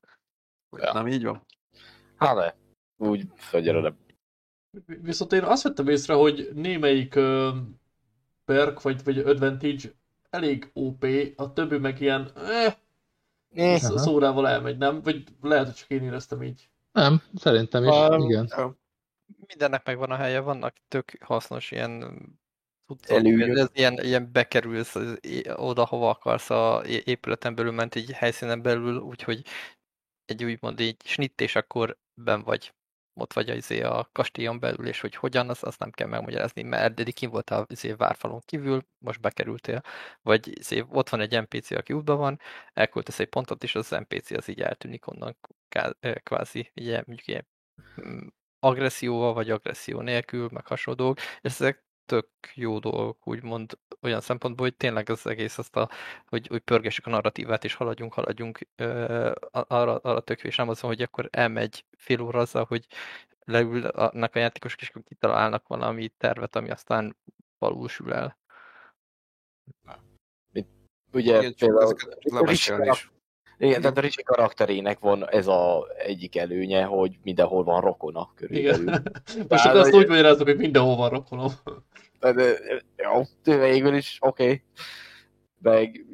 Ja. Nem így van?
Hát de úgy fegyelem.
Viszont én azt vettem észre, hogy némelyik uh, perk vagy, vagy advantage elég OP, a többi meg ilyen eh, eh. szórával elmegy, nem? Vagy lehet, hogy csak én éreztem így.
Nem, szerintem is, a, igen.
Mindennek megvan a helye, vannak tök hasznos ilyen ez ilyen, ilyen bekerülsz oda, hova akarsz a épületen belül, ment egy helyszínen belül, úgyhogy egy úgymond így snitt, és akkor ben vagy ott vagy izé a kastélyon belül, és hogy hogyan, azt, azt nem kell megmagyarázni, mert eddig kim voltál izé várfalon kívül, most bekerültél, vagy izé, ott van egy NPC, aki útban van, elküldtesz egy pontot, és az NPC az így eltűnik onnan kvázi, ilyen, mondjuk ilyen mm, agresszióval, vagy agresszió nélkül, meg hasonlók, és ezek tök jó dolgok, úgymond olyan szempontból, hogy tényleg az egész azt a, hogy, hogy pörgessük a narratívát, és haladjunk, haladjunk uh, arra, arra tökő, és nem az, hogy akkor elmegy fél óra azzal, hogy leülnek a játékosok, és kitalálnak valami tervet, ami aztán valósul el.
Ugye Igen, például igen, tehát a Ricsi karakterének van ez a egyik előnye, hogy mindenhol van rokona körülbelül. Igen.
Most csak azt úgy magyarázok, hogy mindenhol van rokonom.
De, de, jó, végül is oké. Okay. Meg,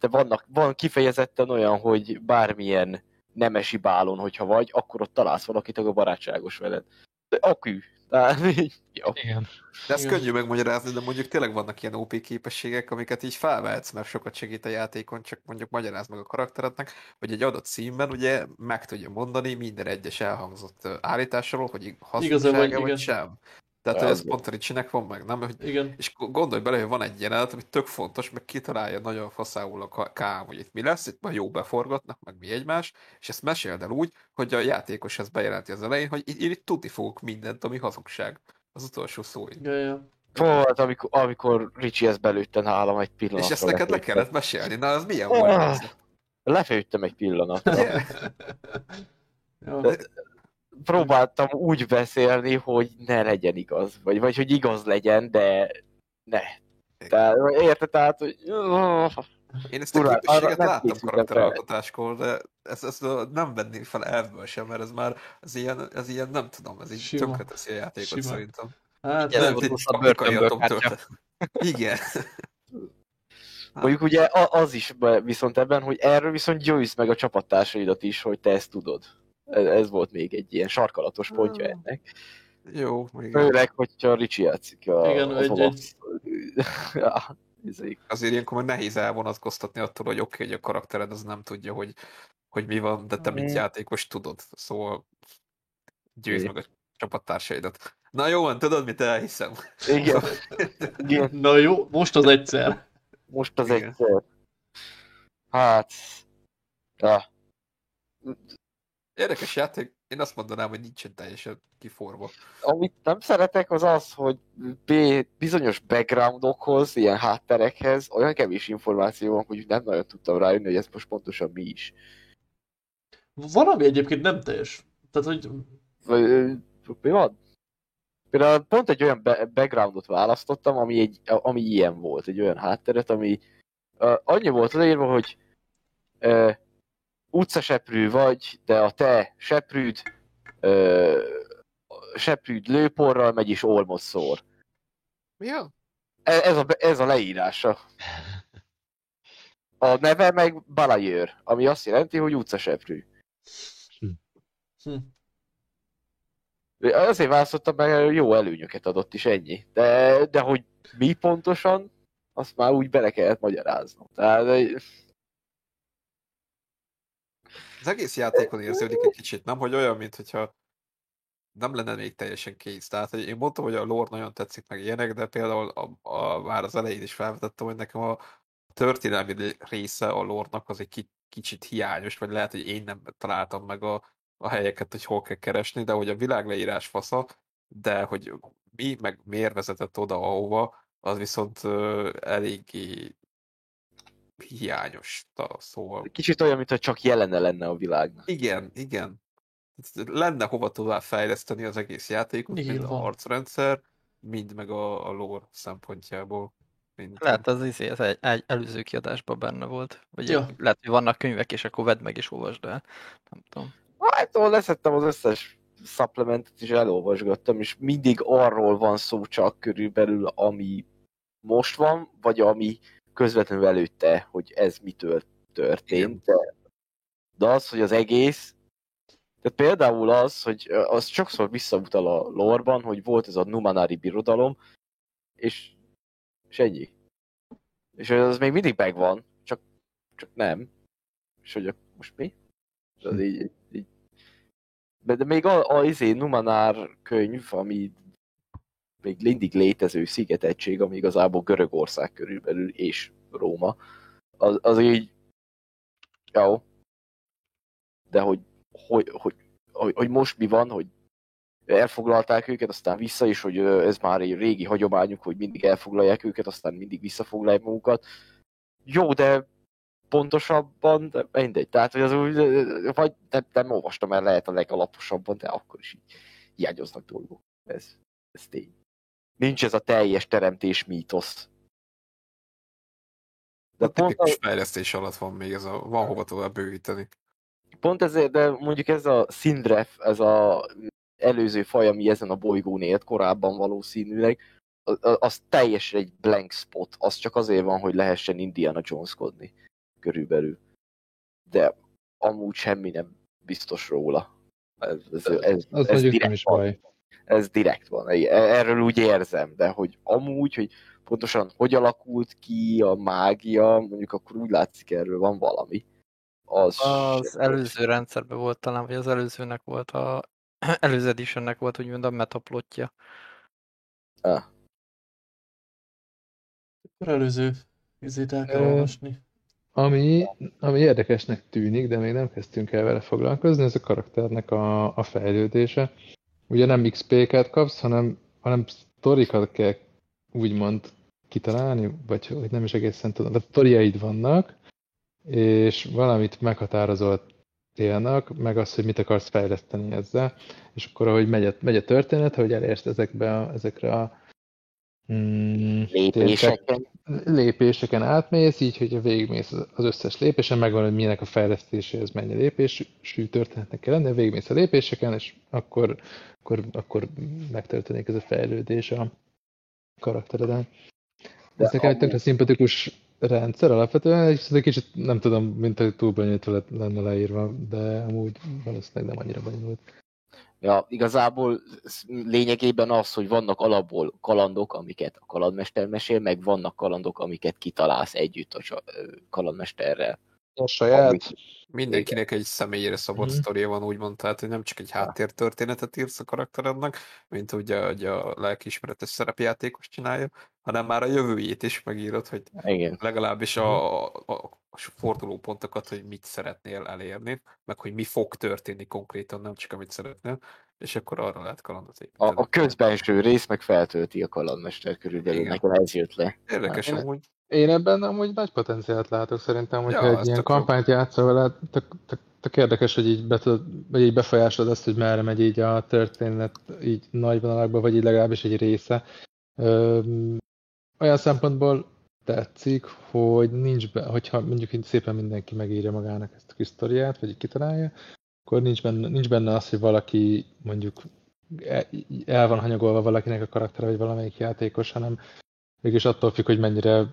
de vannak, van kifejezetten olyan, hogy bármilyen nemesi bálon, hogyha vagy, akkor ott találsz valakit, aki barátságos veled. De akű, tehát, jó.
Igen. De ezt Igen. könnyű megmagyarázni, de mondjuk tényleg vannak ilyen OP képességek, amiket így felvehetsz, mert sokat segít a játékon, csak mondjuk magyarázd meg a karakterednek, hogy egy adott színben ugye meg tudja mondani minden egyes elhangzott állításról, hogy hasznossága vagy sem. Tehát ez pont Ricsinek van meg, nem? Hogy,
Igen.
És gondolj bele, hogy van egy jelenet, ami tök fontos, meg kitalálja nagyon faszául a kám, hogy itt mi lesz, itt már jó beforgatnak, meg mi egymás, és ezt meséld el úgy, hogy a játékos ezt bejelenti az elején, hogy itt, itt tudni fogok mindent, ami hazugság. Az utolsó szóig.
Ja, ja.
Volt, amikor, amikor Ricsi ezt belőtte nálam egy pillanatra.
És ezt neked le kellett mesélni, na az milyen volt? Ah,
lefőttem egy pillanatra. Yeah próbáltam úgy beszélni, hogy ne legyen igaz, vagy, vagy hogy igaz legyen, de ne. Tehát, érted, tehát, hogy...
Én ezt a Urán, képességet láttam karakteralkotáskor, de ezt, ezt nem venném fel elvből sem, mert ez már ez ilyen, ez ilyen nem tudom, ez így tönkre teszi a játékot Sima. szerintem.
Hát, nem, a börtönből
Igen.
Mondjuk ugye az is viszont ebben, hogy erről viszont győzd meg a csapattársaidat is, hogy te ezt tudod. Ez volt még egy ilyen sarkalatos pontja hmm. ennek.
Jó, igen.
Főleg, hogyha Ricsi játszik a,
igen, az egy, olasz...
egy... ja, Azért ilyenkor már nehéz elvonatkoztatni attól, hogy oké, okay, hogy a karaktered az nem tudja, hogy, hogy mi van, de te, mint játékos tudod. Szóval győzd meg a csapattársaidat. Na jó van, tudod, mit elhiszem.
Igen.
Igen. Na jó, most az egyszer.
Most az Igen. egyszer. Hát... Ja.
Érdekes játék, én azt mondanám, hogy nincsen teljesen kiforva.
Amit nem szeretek az az, hogy bizonyos backgroundokhoz, ilyen hátterekhez olyan kevés információ van, hogy nem nagyon tudtam rájönni, hogy ez most pontosan mi is.
Valami egyébként nem teljes. Tehát, hogy...
Mi van? Például pont egy olyan backgroundot választottam, ami, egy, ami ilyen volt, egy olyan hátteret, ami uh, annyi volt leírva, hogy uh, utcaseprű vagy, de a te seprűd, ö, seprűd lőporral megy és olmot szór.
Mi a?
Ez, ez, a, ez a leírása. A neve meg Balajőr, ami azt jelenti, hogy utcaseprű. Hm. Hm. Azért választottam, mert jó előnyöket adott is ennyi. De, de hogy mi pontosan, azt már úgy bele kellett magyaráznom. Tehát
az egész játékon érződik egy kicsit, nem? Hogy olyan, mintha nem lenne még teljesen kész. Tehát hogy én mondtam, hogy a lore nagyon tetszik meg ilyenek, de például a, a, már az elején is felvetettem, hogy nekem a történelmi része a lore az egy kicsit hiányos, vagy lehet, hogy én nem találtam meg a, a helyeket, hogy hol kell keresni, de hogy a világleírás fasza, de hogy mi, meg miért vezetett oda, ahova, az viszont eléggé hiányos, szóval.
Kicsit olyan, mintha csak jelene lenne a világnak.
Igen, igen. Lenne hova tovább fejleszteni az egész játékot, Igen, mind a harcrendszer, mind meg a, a lore szempontjából.
Mind lehet az, izé, az egy, egy előző kiadásban benne volt. Vagy ja. lehet, hogy vannak könyvek, és akkor vedd meg és olvasd el. Nem tudom.
Hát, leszettem az összes supplementet is elolvasgattam, és mindig arról van szó csak körülbelül, ami most van, vagy ami közvetlenül előtte, hogy ez mitől történt, de, de az, hogy az egész, tehát például az, hogy az sokszor visszautal a lorban, hogy volt ez a Numanari birodalom, és, és ennyi. És az még mindig megvan, csak, csak nem. És hogy most mi? Az így, így. De, de még a, a izé, Numanár könyv, ami még mindig létező szigetegység, ami igazából Görögország körülbelül és Róma, az, az így jó, de hogy, hogy, hogy, hogy, hogy most mi van, hogy elfoglalták őket, aztán vissza is, hogy ez már egy régi hagyományuk, hogy mindig elfoglalják őket, aztán mindig visszafoglalják magukat. Jó, de pontosabban, de mindegy. Tehát, hogy az úgy, vagy nem, nem olvastam el lehet a legalaposabban, de akkor is így hiányoznak dolgok. Ez, ez tény. Nincs ez a teljes teremtés mítosz.
De a pont a... fejlesztés alatt van még, ez a, van hova tovább bővíteni.
Pont ezért, de mondjuk ez a Sindref, ez a előző faj, ami ezen a bolygón élt korábban valószínűleg, az teljesen egy blank spot, az csak azért van, hogy lehessen Indiana Jones-kodni körülbelül. De amúgy semmi nem biztos róla. Ez, ez, ez,
az ez direkt is van. baj.
Ez direkt van. Erről úgy érzem, de hogy amúgy, hogy pontosan hogy alakult ki a mágia, mondjuk akkor úgy látszik erről van valami.
Az, az előző rendszerben volt talán, vagy az előzőnek volt a előző editionnek volt úgymond a metaplotja.
Ah.
Akkor előző izét el kell olvasni.
Ami, ami érdekesnek tűnik, de még nem kezdtünk el vele foglalkozni, ez a karakternek a, a fejlődése. Ugye nem XP-ket kapsz, hanem, hanem sztorikat kell úgymond kitalálni, vagy hogy nem is egészen tudom, de sztoriaid vannak, és valamit meghatározol célnak, meg az, hogy mit akarsz fejleszteni ezzel, és akkor ahogy megy a, megy a történet, hogy elérsz ezekbe a, ezekre a
mm, lépéseken.
lépéseken átmész, így, hogyha végigmész az összes lépésen, megvan, hogy milyenek a fejlesztéséhez mennyi lépésű történetnek kell lenni, végigmész a lépéseken, és akkor, akkor, akkor megtörténik ez a fejlődés a karaktereden. De ez nekem egy tökre szimpatikus rendszer alapvetően, egy, egy kicsit nem tudom, mint hogy túl lenne leírva, de amúgy valószínűleg nem annyira bonyolult.
Ja, igazából lényegében az, hogy vannak alapból kalandok, amiket a kalandmester mesél, meg vannak kalandok, amiket kitalálsz együtt a kalandmesterrel.
A saját. Amik...
Mindenkinek egy személyére szabott mm-hmm. sztoria van, úgymond, tehát hogy nem csak egy háttértörténetet írsz a karakterednek, mint ugye hogy a lelkiismeretes szerepjátékos csinálja, hanem már a jövőjét is megírod, hogy
Igen.
legalábbis a, a, a fordulópontokat, hogy mit szeretnél elérni, meg hogy mi fog történni konkrétan, nem csak amit szeretnél, és akkor arra lehet kalandot
építeni. A, a közbenső rész meg feltölti a kalandmester körülbelül, Igen. nekem ez jött le.
Érdekes hát, amúgy.
Én ebben amúgy nagy potenciált látok szerintem, hogyha ja, egy ilyen kampányt játszol vele, tök, tök, tök érdekes, hogy így, be tudod, vagy így befolyásolod azt, hogy merre megy így a történet így nagy vonalakba, vagy így legalábbis egy része. Olyan szempontból tetszik, hogy nincs be, hogyha mondjuk így szépen mindenki megírja magának ezt a kis sztoriát, vagy így kitalálja, akkor nincs benne, nincs benne az, hogy valaki mondjuk e, el van hanyagolva valakinek a karaktere, vagy valamelyik játékos, hanem mégis attól függ, hogy mennyire,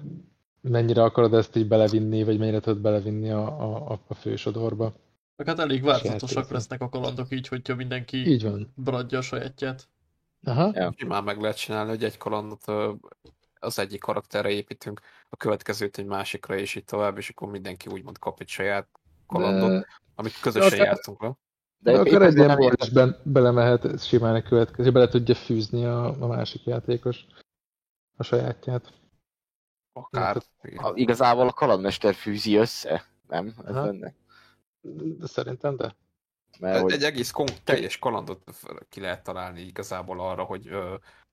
mennyire akarod ezt így belevinni, vagy mennyire tudod belevinni a, a, a fősodorba.
Meg hát elég változatosak lesznek a kalandok így, hogyha mindenki
így van.
bradja a sajátját.
Aha. Ja.
Már meg lehet csinálni, hogy egy kalandot az egyik karakterre építünk, a következőt egy másikra, és így tovább, és akkor mindenki úgymond kap egy saját kalandot, De... amit közösen jártunk le.
De, De akár egy ilyen módosban belemehet simán egy következő, bele tudja fűzni a, a másik játékos a sajátját.
Akár.
A, igazából a kalandmester fűzi össze, nem? Ez benne.
De szerintem de.
Mert, hogy... Egy egész kon- teljes kalandot ki lehet találni igazából arra, hogy,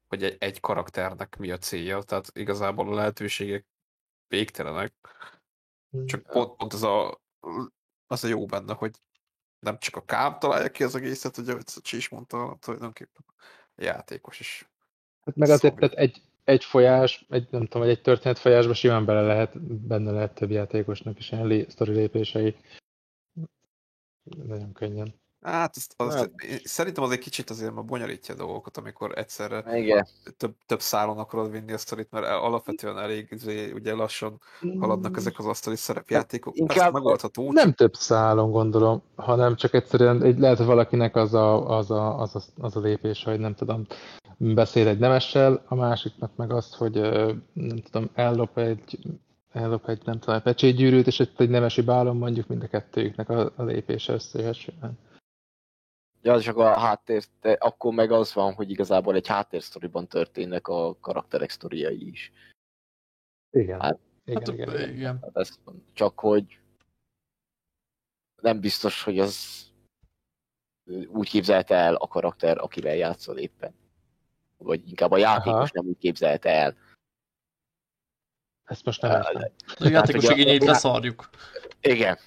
hogy egy, egy karakternek mi a célja, tehát igazából a lehetőségek végtelenek. Csak pont, pont az, a, az a jó benne, hogy nem csak a kám találja ki az egészet, hogy a Csis mondta, tulajdonképpen a játékos is.
Hát meg azért tehát egy, egy folyás, egy, nem tudom, egy történet folyásba simán bele lehet, benne lehet több játékosnak is ilyen sztori lépései. Nagyon könnyen.
Hát azt, azt, hát. szerintem az egy kicsit azért már bonyolítja a dolgokat, amikor egyszerre
Igen.
több, több szálon akarod vinni a sztorit, mert alapvetően elég izé, ugye lassan haladnak ezek az asztali szerepjátékok.
Inkább megoldható. Nem több szálon gondolom, hanem csak egyszerűen egy, lehet valakinek az a, az, a, az, a, az a lépés, hogy nem tudom, beszél egy nemessel, a másiknak meg az, hogy nem tudom, ellop egy ellop egy, nem tudom, egy pecsétgyűrűt, és egy nemesi bálon mondjuk mind a kettőjüknek a, a lépése összejöhessen.
Ja, csak a háttér, akkor meg az van, hogy igazából egy háttérsztoriban történnek a karakterek sztoriai is.
Igen.
Hát,
igen, hát, igen, igen. igen.
Hát ez, csak hogy nem biztos, hogy az úgy képzelte el a karakter, akivel játszol éppen. Vagy inkább a játékos Aha. nem úgy képzelte el.
Ezt most nem értem.
A játékos hát, igényeit leszarjuk.
Igen.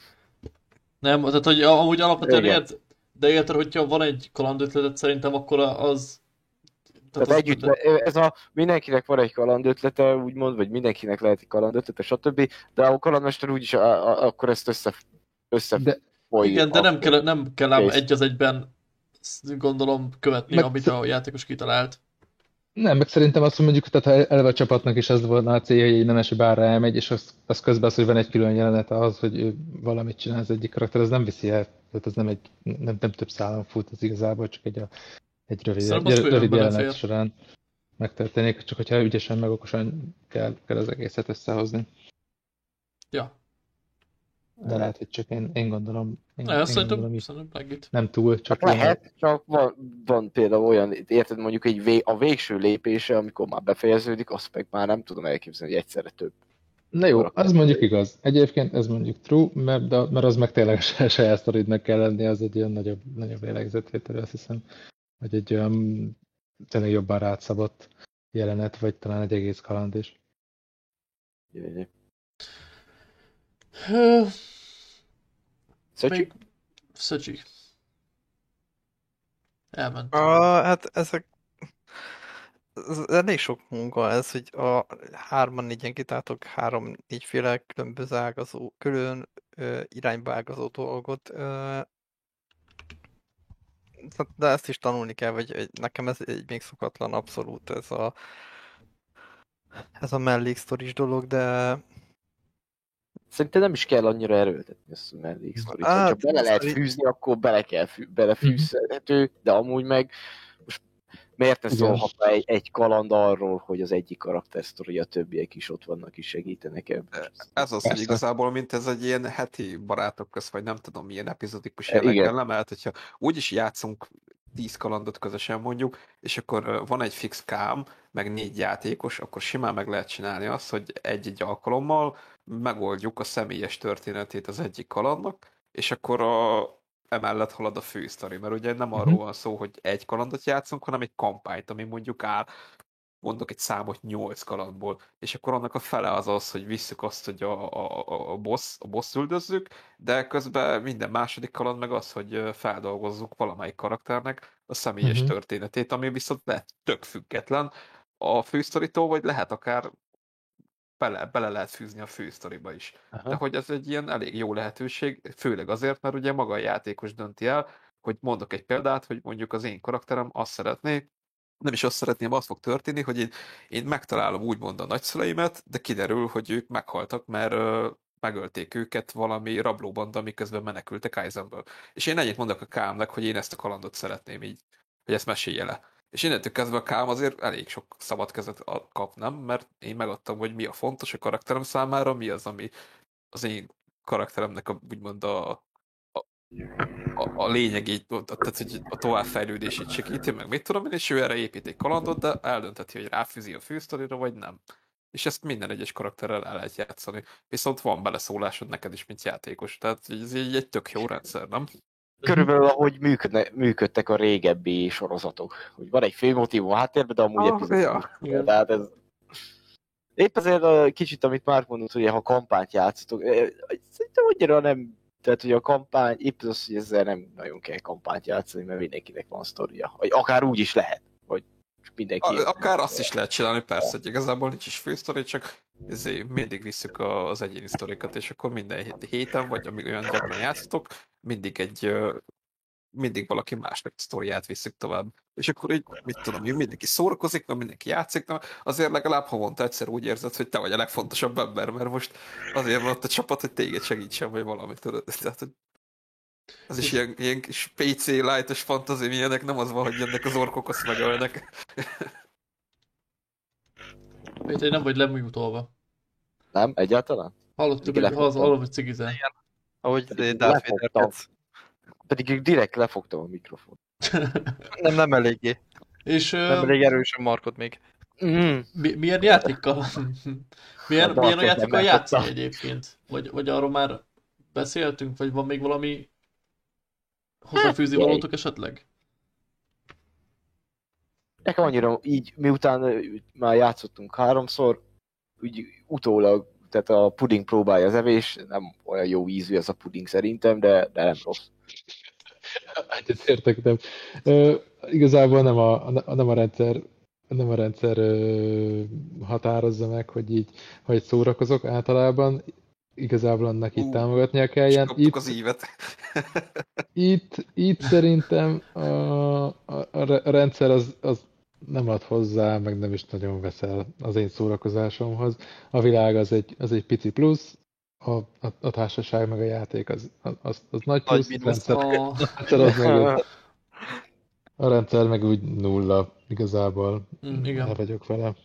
Nem, tehát hogy amúgy alapvetően ilyet, de érted, hogyha van egy kalandötletet, szerintem akkor az...
Tehát, tehát együtt, ez a mindenkinek van egy kalandötlete, úgymond, vagy mindenkinek lehet egy kalandötlete, stb. De a kalandmester úgyis a, a, akkor ezt össze, össze
de, Igen, de nem kell, nem kell ám egy az egyben gondolom követni, Meg... amit a játékos kitalált.
Nem, meg szerintem azt, mondjuk, tehát ha eleve a csapatnak is ez volt a célja, hogy egy nemesi bárra elmegy, és az, az közben az, hogy van egy külön jelenet az, hogy ő valamit csinál az egyik karakter, az nem viszi el, tehát ez nem, egy, nem, nem több szálon fut, az igazából csak egy, a, egy rövid, egy rövid jelenet fél. során megtörténik, csak hogyha ügyesen meg okosan kell, kell az egészet összehozni.
Ja.
De lehet, hogy csak én, én gondolom. Én,
én szerintem, gondolom, szerintem
Nem túl, csak
hát lehet, csak van, van például olyan, érted mondjuk egy vé, a végső lépése, amikor már befejeződik, azt meg már nem tudom elképzelni, hogy egyszerre több.
Na jó, az mondjuk igaz. Egyébként ez mondjuk true, mert, de, mert az meg tényleg a saját sztoridnak kell lenni, az egy olyan nagyobb, nagyobb lélegzetvétel, azt hiszem, hogy egy olyan tényleg jobban rátszabott jelenet, vagy talán egy egész kaland is.
Jaj,
Szöcsi? Szöcsi. Elment.
A, hát ezek ez elég sok munka ez, hogy a hárman négyen kitátok három négyféle különböző ágazó, külön ö, irányba ágazó dolgot. Ö, de ezt is tanulni kell, vagy nekem ez egy még szokatlan abszolút ez a ez a melléksztoris dolog, de
Szerintem nem is kell annyira erőltetni ezt a melléksztorit. Hát, ha bele lehet fűzni, akkor bele kell fű, belefűzhető, de amúgy meg most miért ne szólhatna egy, egy kaland arról, hogy az egyik karakter sztori, a többiek is ott vannak, és segítenek ebben.
Ez az, hogy igazából, mint ez egy ilyen heti barátok köz, vagy nem tudom, milyen epizodikus jelleggel nem, mert hogyha úgyis játszunk tíz kalandot közösen mondjuk, és akkor van egy fix kám, meg négy játékos, akkor simán meg lehet csinálni azt, hogy egy-egy alkalommal megoldjuk a személyes történetét az egyik kalandnak, és akkor a, emellett halad a fősztori, mert ugye nem arról mhm. van szó, hogy egy kalandot játszunk, hanem egy kampányt, ami mondjuk áll mondok egy számot 8 kalandból, és akkor annak a fele az az, hogy visszük azt, hogy a, a, a, boss, a boss üldözzük, de közben minden második kaland meg az, hogy feldolgozzuk valamelyik karakternek a személyes uh-huh. történetét, ami viszont lehet tök független a fősztoritól, vagy lehet akár bele, bele lehet fűzni a fősztoriba is. Aha. De hogy ez egy ilyen elég jó lehetőség, főleg azért, mert ugye maga a játékos dönti el, hogy mondok egy példát, hogy mondjuk az én karakterem azt szeretné, nem is azt szeretném, az fog történni, hogy én, én megtalálom úgymond a nagyszüleimet, de kiderül, hogy ők meghaltak, mert ö, megölték őket valami rablóbanda, miközben menekültek Eisenből. És én ennyit mondok a Kámnek, hogy én ezt a kalandot szeretném így, hogy ezt mesélje le. És innentől kezdve a Kám azért elég sok szabad kezet kap, nem? Mert én megadtam, hogy mi a fontos a karakterem számára, mi az, ami az én karakteremnek a, úgymond a, a, a lényegét, tehát hogy a továbbfejlődését segíti, meg mit tudom én, és ő erre épít egy kalandot, de eldöntheti, hogy ráfűzi a fősztorira, vagy nem. És ezt minden egyes karakterrel el lehet játszani. Viszont van beleszólásod neked is, mint játékos. Tehát ez így egy tök jó rendszer, nem?
Körülbelül ahogy működne, működtek a régebbi sorozatok. Hogy van egy főmotívum a háttérben, de amúgy
ah, epizód. Ja.
Tehát ez... Épp azért a kicsit, amit már mondott, hogy ha kampányt játszotok, szerintem annyira nem tehát, hogy a kampány, épp az, hogy ezzel nem nagyon kell kampányt játszani, mert mindenkinek van sztoria. Vagy akár úgy is lehet, hogy mindenki...
A, akár azt is lehet csinálni, persze, hogy igazából nincs is fősztori, csak ezért mindig visszük az egyéni sztorikat, és akkor minden héten, vagy amíg olyan gyakran játszotok, mindig egy mindig valaki másnak a sztoriát visszük tovább. És akkor így, mit tudom, mindenki szórakozik, mert mindenki játszik, na, azért legalább havonta egyszer úgy érzed, hogy te vagy a legfontosabb ember, mert most azért van ott a csapat, hogy téged segítsen, vagy valamit, tudod. Tehát, hogy az is ilyen, ilyen kis PC light-os fantasy milyenek, nem az van, hogy jönnek az orkok, azt megölnek.
Péter, nem vagy lemújutolva.
Nem, egyáltalán?
Hallottuk, hogy hallom, hogy cigizel.
Ahogy Darth Vader
pedig direkt lefogtam a mikrofon.
nem, nem eléggé.
És,
nem elég erős a markot még.
Mm. Mi, milyen játékkal? milyen, hát milyen a játékkal játszani egyébként? Vagy, vagy arról már beszéltünk, vagy van még valami Hozzáfűzi valótok esetleg?
Nekem annyira így, miután már játszottunk háromszor, úgy utólag, tehát a puding próbálja az evés, nem olyan jó ízű ez a puding szerintem, de, de nem rossz.
Egyet értek, nem. Uh, igazából nem a, nem a rendszer nem a rendszer ö, határozza meg, hogy így, hogy szórakozok általában, igazából annak itt uh, támogatnia kelljen.
Itt, az ívet.
itt, itt szerintem a, a, a rendszer az, az nem ad hozzá, meg nem is nagyon veszel az én szórakozásomhoz. A világ az egy, az egy pici plusz, a, a, a társaság meg a játék az, az, az, nagy plusz, nagy rendszer, oh. rendszer az meg, a rendszer meg úgy nulla igazából.
Mm, igen.
El vagyok vele.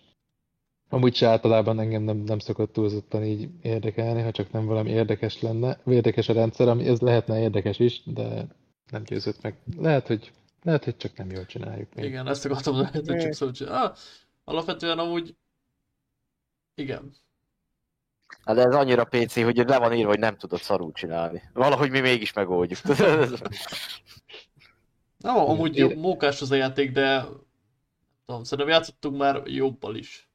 Amúgy se általában engem nem, nem szokott túlzottan így érdekelni, ha csak nem valami érdekes lenne. Érdekes a rendszer, ami ez lehetne érdekes is, de nem győzött meg. Lehet, hogy, lehet, hogy csak nem jól csináljuk.
Még. Igen, ezt akartam, lehet, hogy csak szó csináljuk. Ah, alapvetően amúgy igen.
Hát de ez annyira PC, hogy le van írva, hogy nem tudod szarul csinálni. Valahogy mi mégis megoldjuk.
Nem, amúgy jó, mókás az a játék, de tudom, szerintem játszottunk már jobbal is.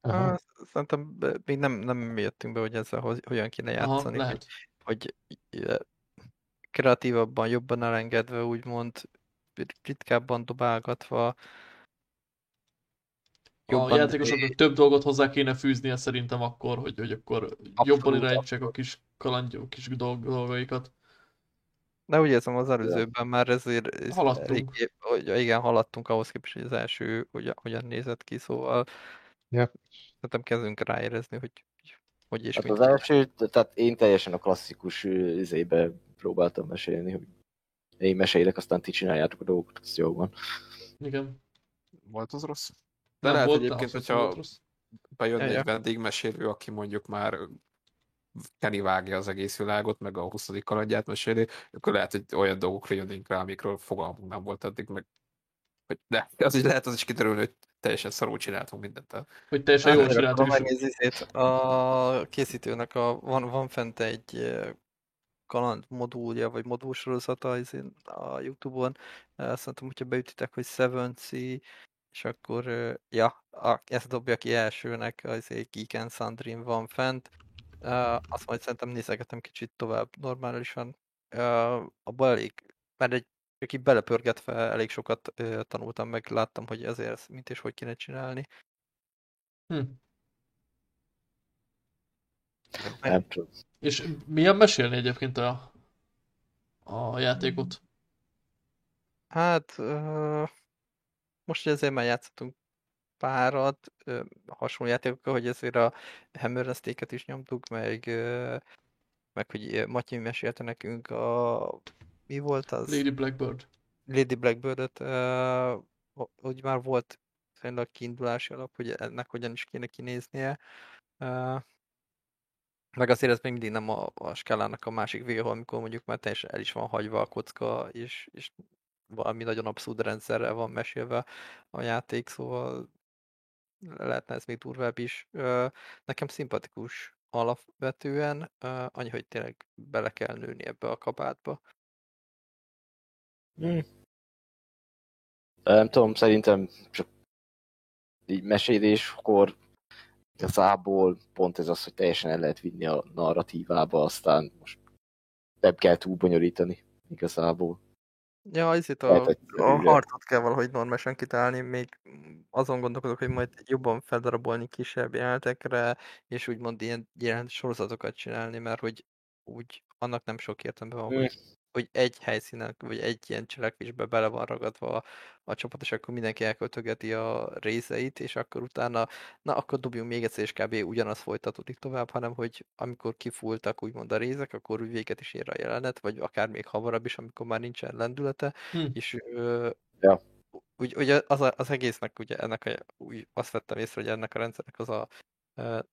Aha. Szerintem még nem, nem jöttünk be, hogy ezzel hogyan kéne játszani, Aha, hogy, hogy kreatívabban, jobban elengedve, úgymond ritkábban dobálgatva.
Jobban... A játékosoknak több dolgot hozzá kéne fűznie szerintem akkor, hogy, hogy akkor Abszolút, jobban irányítsák a kis kalandjuk, kis dolgaikat.
De úgy érzem az előzőben már ezért...
Ez haladtunk. Elég,
hogy igen, haladtunk ahhoz képest, hogy az első hogy, hogyan nézett ki, szóval
ja.
szerintem kezdünk ráérezni, hogy hogy és
hát az első, tehát én teljesen a klasszikus izébe próbáltam mesélni, hogy én mesélek, aztán ti csináljátok a dolgokat, az jó van.
Igen.
Volt az rossz? De Nem lehet volt, egyébként, hogyha bejönne egy vendégmesélő, aki mondjuk már Kenny vágja az egész világot, meg a 20. kalandját meséli, akkor lehet, hogy olyan dolgokra jönnénk rá, amikről fogalmunk nem volt addig, meg hogy de, az is lehet az is kiderül, hogy teljesen szarul csináltunk mindent.
Hogy teljesen jól csináltunk.
A készítőnek a, van, van fent egy kaland modulja, vagy modulsorozata a Youtube-on. Szerintem, hogyha beütitek, hogy 7C, és akkor, ja, ezt dobja ki elsőnek, az egy Geek and Sandrin van fent, Uh, azt majd szerintem nézegetem kicsit tovább normálisan. Uh, abban elég, mert egy aki belepörgetve elég sokat uh, tanultam meg, láttam, hogy ezért mint és hogy kéne csinálni.
Hm. Nem tudom. És milyen mesélni egyébként a, a játékot?
Hát, uh, most ezért már játszottunk párat, hasonló játékokkal, hogy ezért a Hammeresztéket is nyomtuk, meg, meg hogy Matyi mesélte nekünk a... Mi volt az?
Lady Blackbird.
Lady Blackbird-et, hogy már volt szerintem a kiindulási alap, hogy ennek hogyan is kéne kinéznie. Meg azért ez még mindig nem a, a skálának a másik vége, amikor mondjuk már teljesen el is van hagyva a kocka, és, és valami nagyon abszurd rendszerrel van mesélve a játék, szóval lehetne ez még durvább is. Nekem szimpatikus alapvetően, annyi, hogy tényleg bele kell nőni ebbe a kabátba.
Hmm. Nem tudom, szerintem csak így meséléskor igazából pont ez az, hogy teljesen el lehet vinni a narratívába, aztán most nem kell túl bonyolítani igazából.
Ja, itt a, a harcot kell valahogy normálisan kitálni, még azon gondolkodok, hogy majd jobban feldarabolni kisebb jelentekre, és úgymond ilyen jelent sorozatokat csinálni, mert hogy úgy annak nem sok értelme van, hogy hogy egy helyszínen, vagy egy ilyen cselekvésbe bele van ragadva a, a csapat, és akkor mindenki elköltögeti a részeit, és akkor utána, na akkor dobjunk még egyszer, és kb. ugyanaz folytatódik tovább, hanem hogy amikor kifúltak úgymond a részek, akkor úgy véget is ér a jelenet, vagy akár még hamarabb is, amikor már nincsen lendülete, hm. és ö,
ja.
úgy, ugye az, a, az egésznek, ugye ennek a, úgy azt vettem észre, hogy ennek a rendszernek az a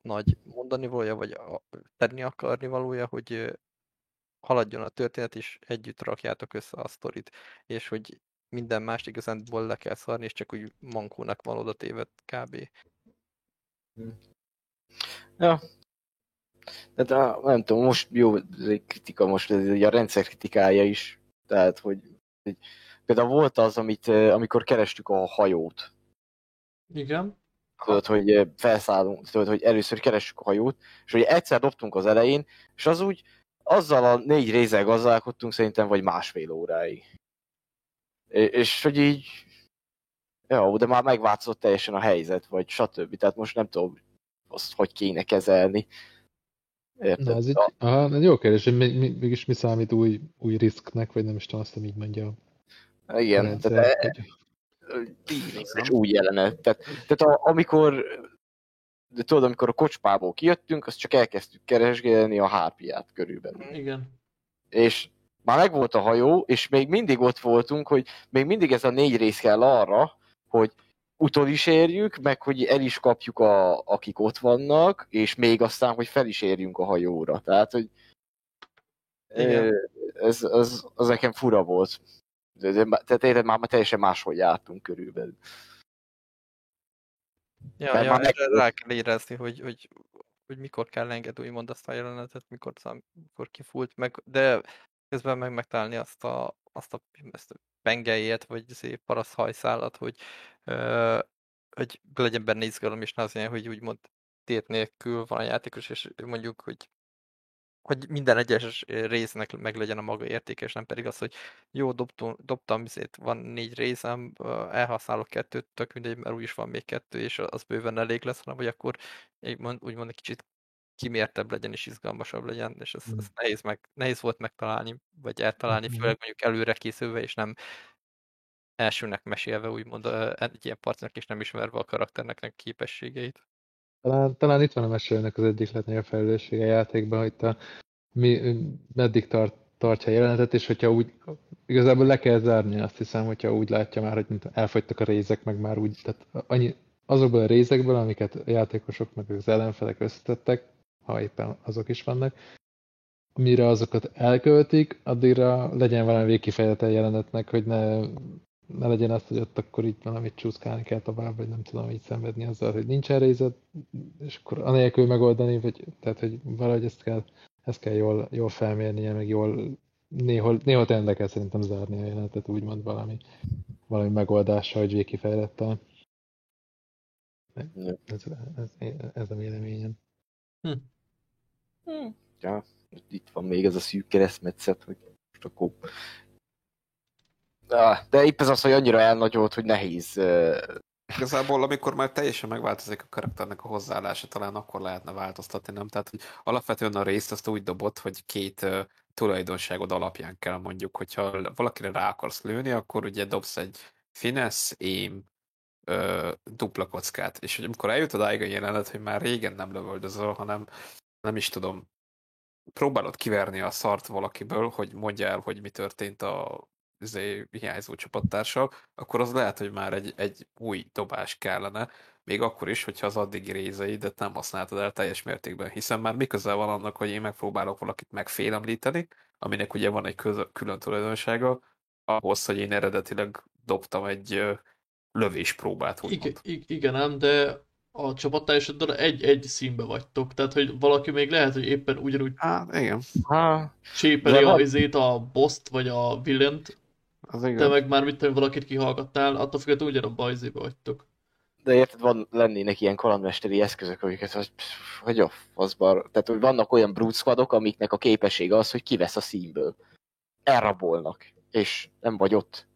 nagy mondani valója, vagy a, tenni akarni valója, hogy haladjon a történet, és együtt rakjátok össze a sztorit, és hogy minden más igazánból le kell szarni, és csak úgy mankónak van oda téved kb.
Ja. De, de nem tudom, most jó kritika, most ez a rendszer kritikája is Tehát, hogy, hogy például volt az, amit, amikor kerestük a hajót.
Igen.
Tudod, hogy felszállunk, tudod, hogy először keressük a hajót, és hogy egyszer dobtunk az elején, és az úgy, azzal a négy rézzel gazdálkodtunk szerintem vagy másfél óráig. És hogy így, jó, de már megváltozott teljesen a helyzet, vagy stb. Tehát most nem tudom, azt hogy kéne kezelni.
Érted? Na, ez, egy, aha, ez jó kérdés, hogy mégis mi számít új, új risknek, vagy nem is tudom, azt így mondja.
Igen, tehát e, és új jelenet. Tehát, tehát a, amikor de tudod, amikor a kocsmából kijöttünk, azt csak elkezdtük keresgélni a hápiát körülbelül.
Igen.
És már megvolt a hajó, és még mindig ott voltunk, hogy még mindig ez a négy rész kell arra, hogy utol is érjük, meg hogy el is kapjuk, a, akik ott vannak, és még aztán, hogy fel is érjünk a hajóra. Tehát, hogy Igen. ez, az, az nekem fura volt. Tehát érted, már, már teljesen máshol jártunk körülbelül.
Ja, ja meg... rá kell érezni, hogy, hogy, hogy mikor kell engedni úgymond azt a jelenetet, mikor, mikor kifújt, meg, de közben meg megtalálni azt a, azt a, ezt a pengelyét, vagy szép paraszhajszálat, hogy, ö, hogy legyen benne izgalom, és ne az ilyen, hogy úgymond tét nélkül van a játékos, és mondjuk, hogy hogy minden egyes résznek meg legyen a maga értéke, és nem pedig az, hogy jó, dobtam, dobtam azért van négy részem, elhasználok kettőt, tök mindegy, mert úgyis van még kettő, és az bőven elég lesz, hanem hogy akkor úgymond egy kicsit kimértebb legyen és izgalmasabb legyen, és ez, ez nehéz, meg, nehéz volt megtalálni, vagy eltalálni, főleg mondjuk előre készülve, és nem elsőnek mesélve, úgymond egy ilyen partnernek, és nem ismerve a karakternek a képességeit.
Talán, talán itt van a mesélőnek az egyik legnagyobb felelőssége a játékban, hogy te mi, meddig tart, tartja a jelenetet, és hogyha úgy, igazából le kell zárni, azt hiszem, hogyha úgy látja már, hogy elfogytak a rézek, meg már úgy, tehát annyi, azokból a részekből, amiket a játékosok meg az ellenfelek összetettek, ha éppen azok is vannak, mire azokat elköltik, addigra legyen valami végkifejlete jelenetnek, hogy ne ne legyen azt, hogy ott akkor így valamit csúszkálni kell tovább, vagy nem tudom így szenvedni azzal, hogy nincs részed, és akkor anélkül megoldani, vagy, tehát hogy valahogy ezt kell, ezt kell jól, jól felmérnie, meg jól néhol, néhol tényleg kell szerintem zárni a jelenetet, úgymond valami, valami megoldással, hogy végkifejlettel. Ez, ez, ez a véleményem. Hm.
Hm. Ja, itt van még ez a szűk keresztmetszet, hogy most akkor de épp ez az, hogy annyira elnagyolt, hogy nehéz.
Igazából, amikor már teljesen megváltozik a karakternek a hozzáállása, talán akkor lehetne változtatni, nem? Tehát, hogy alapvetően a részt azt úgy dobott, hogy két tulajdonságod alapján kell mondjuk, hogyha valakire rá akarsz lőni, akkor ugye dobsz egy finesz, uh, dupla kockát. És hogy amikor eljut odáig a jelenet, hogy már régen nem lövöldözöl, hanem nem is tudom, próbálod kiverni a szart valakiből, hogy mondja el, hogy mi történt a izé, hiányzó csapattársal, akkor az lehet, hogy már egy, egy új dobás kellene, még akkor is, hogyha az addigi részeidet nem használtad el teljes mértékben, hiszen már mi közel van annak, hogy én megpróbálok valakit megfélemlíteni, aminek ugye van egy köz- külön tulajdonsága, ahhoz, hogy én eredetileg dobtam egy lövéspróbát,
Igen, igen, ám, de a csapattársaddal egy-egy színbe vagytok, tehát hogy valaki még lehet, hogy éppen ugyanúgy
Há, igen.
Há. csépeli a, izét, a boszt vagy a villent, az igen. Te meg már mit tudom, valakit kihallgattál, attól függetlenül ugyanabba a izébe vagytok.
De érted, van, lennének ilyen kalandmesteri eszközök, amiket az, hogy a faszbar. Tehát, hogy vannak olyan brute amiknek a képessége az, hogy kivesz a színből. Elrabolnak. És nem vagy ott.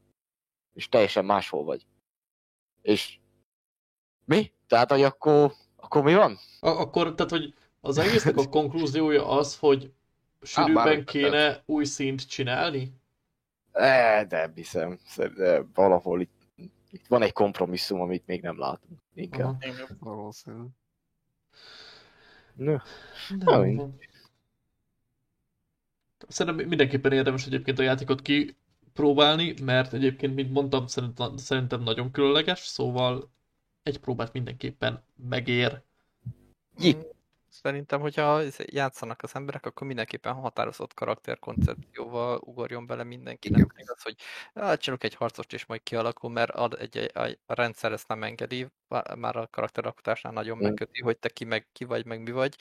És teljesen máshol vagy. És mi? Tehát, hogy akkor, akkor mi van?
A- akkor, tehát, hogy az egésznek a konklúziója az, hogy sűrűbben kéne új szint csinálni?
E, de hiszem, de valahol itt, itt van egy kompromisszum, amit még nem látunk. Inkább.
Valószínű.
No.
De Szerintem mindenképpen érdemes egyébként a játékot kipróbálni, mert egyébként, mint mondtam, szerintem, szerintem nagyon különleges, szóval egy próbát mindenképpen megér.
Itt Szerintem, hogyha játszanak az emberek, akkor mindenképpen határozott karakterkoncepcióval ugorjon bele mindenki. Nem pedig az, hogy csinálok egy harcost és majd kialakul, mert ad egy, egy, a rendszer ezt nem engedi, már a karakteralkotásnál nagyon mm. megköti, hogy te ki, meg, ki vagy, meg mi vagy,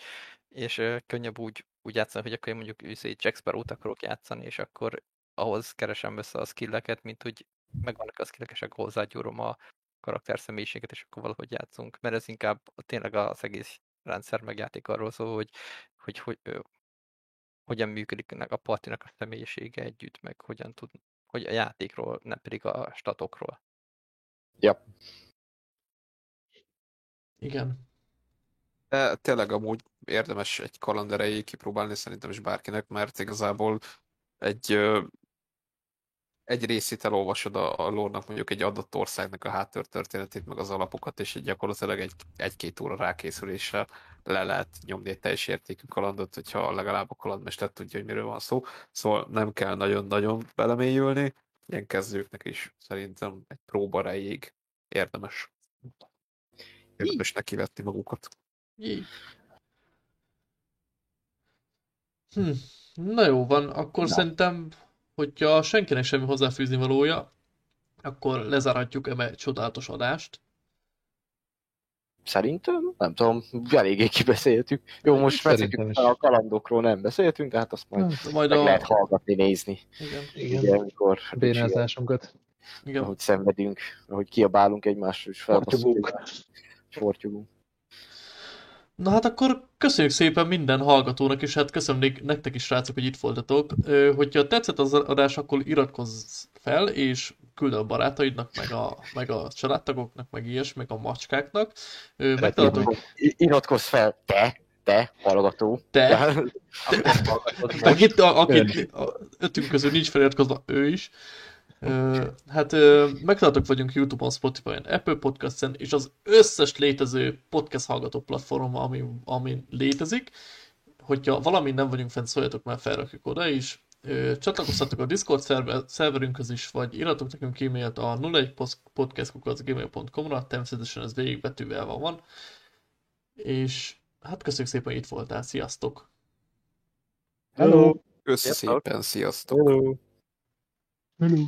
és könnyebb úgy, úgy játszani, hogy akkor én mondjuk egy Jack Sparrow-t akarok játszani, és akkor ahhoz keresem össze a skilleket, mint hogy megvannak a skillek, és akkor hozzágyúrom a karakter személyiséget, és akkor valahogy játszunk. Mert ez inkább tényleg az egész rendszer megjáték arról szól, hogy, hogy, hogy hogy hogyan működik a partinak a személyisége együtt, meg hogyan tud, hogy a játékról, nem pedig a statokról.
Ja.
Igen.
De tényleg amúgy érdemes egy kalenderei kipróbálni szerintem is bárkinek, mert igazából egy, egy részét elolvasod a, a lórnak mondjuk egy adott országnak a háttörténetét, meg az alapokat, és egy gyakorlatilag egy, egy-két óra rákészüléssel le lehet nyomni egy teljes értékű kalandot, hogyha legalább a kalandmester tudja, hogy miről van szó. Szóval nem kell nagyon-nagyon belemélyülni, ilyen kezdőknek is szerintem egy próba erejéig érdemes. Érdemes nekivetni magukat.
Hm. Na jó van, akkor Na. szerintem, hogyha senkinek semmi hozzáfűzni valója, akkor lezárhatjuk eme csodálatos adást.
Szerintem, nem tudom, eléggé kibeszéltük. Jó, most beszéltünk a kalandokról nem beszéltünk, tehát azt majd, hát, majd a... lehet hallgatni, nézni.
Igen,
igen. igen amikor bénázásunkat.
Igen. Ahogy szenvedünk, ahogy kiabálunk egymásról, és felbasszunk. Sportyogunk.
Na hát akkor köszönjük szépen minden hallgatónak, és hát köszönöm nektek is, srácok, hogy itt voltatok. Hogyha tetszett az adás, akkor iratkozz fel, és küld a barátaidnak, meg a, meg a családtagoknak, meg ilyes, meg a macskáknak.
Megtaláltok... Iratkozz fel, te, te, hallgató.
Te. te. Akit, a, ötünk közül nincs feliratkozva, ő is hát megtaláltok vagyunk Youtube-on, Spotify-on, Apple Podcast-en, és az összes létező podcast hallgató platformon, ami, ami létezik. Hogyha valami nem vagyunk fent, szóljatok, mert felrakjuk oda is. Csatlakozhatok a Discord szerver, szerverünkhöz is, vagy írhatok nekünk e-mailt a 01podcastkukacgmail.com-ra, természetesen ez végigbetűvel van, van. És hát köszönjük szépen, hogy itt voltál, sziasztok!
Hello! Köszönjük szépen, sziasztok!
Hello! Hello!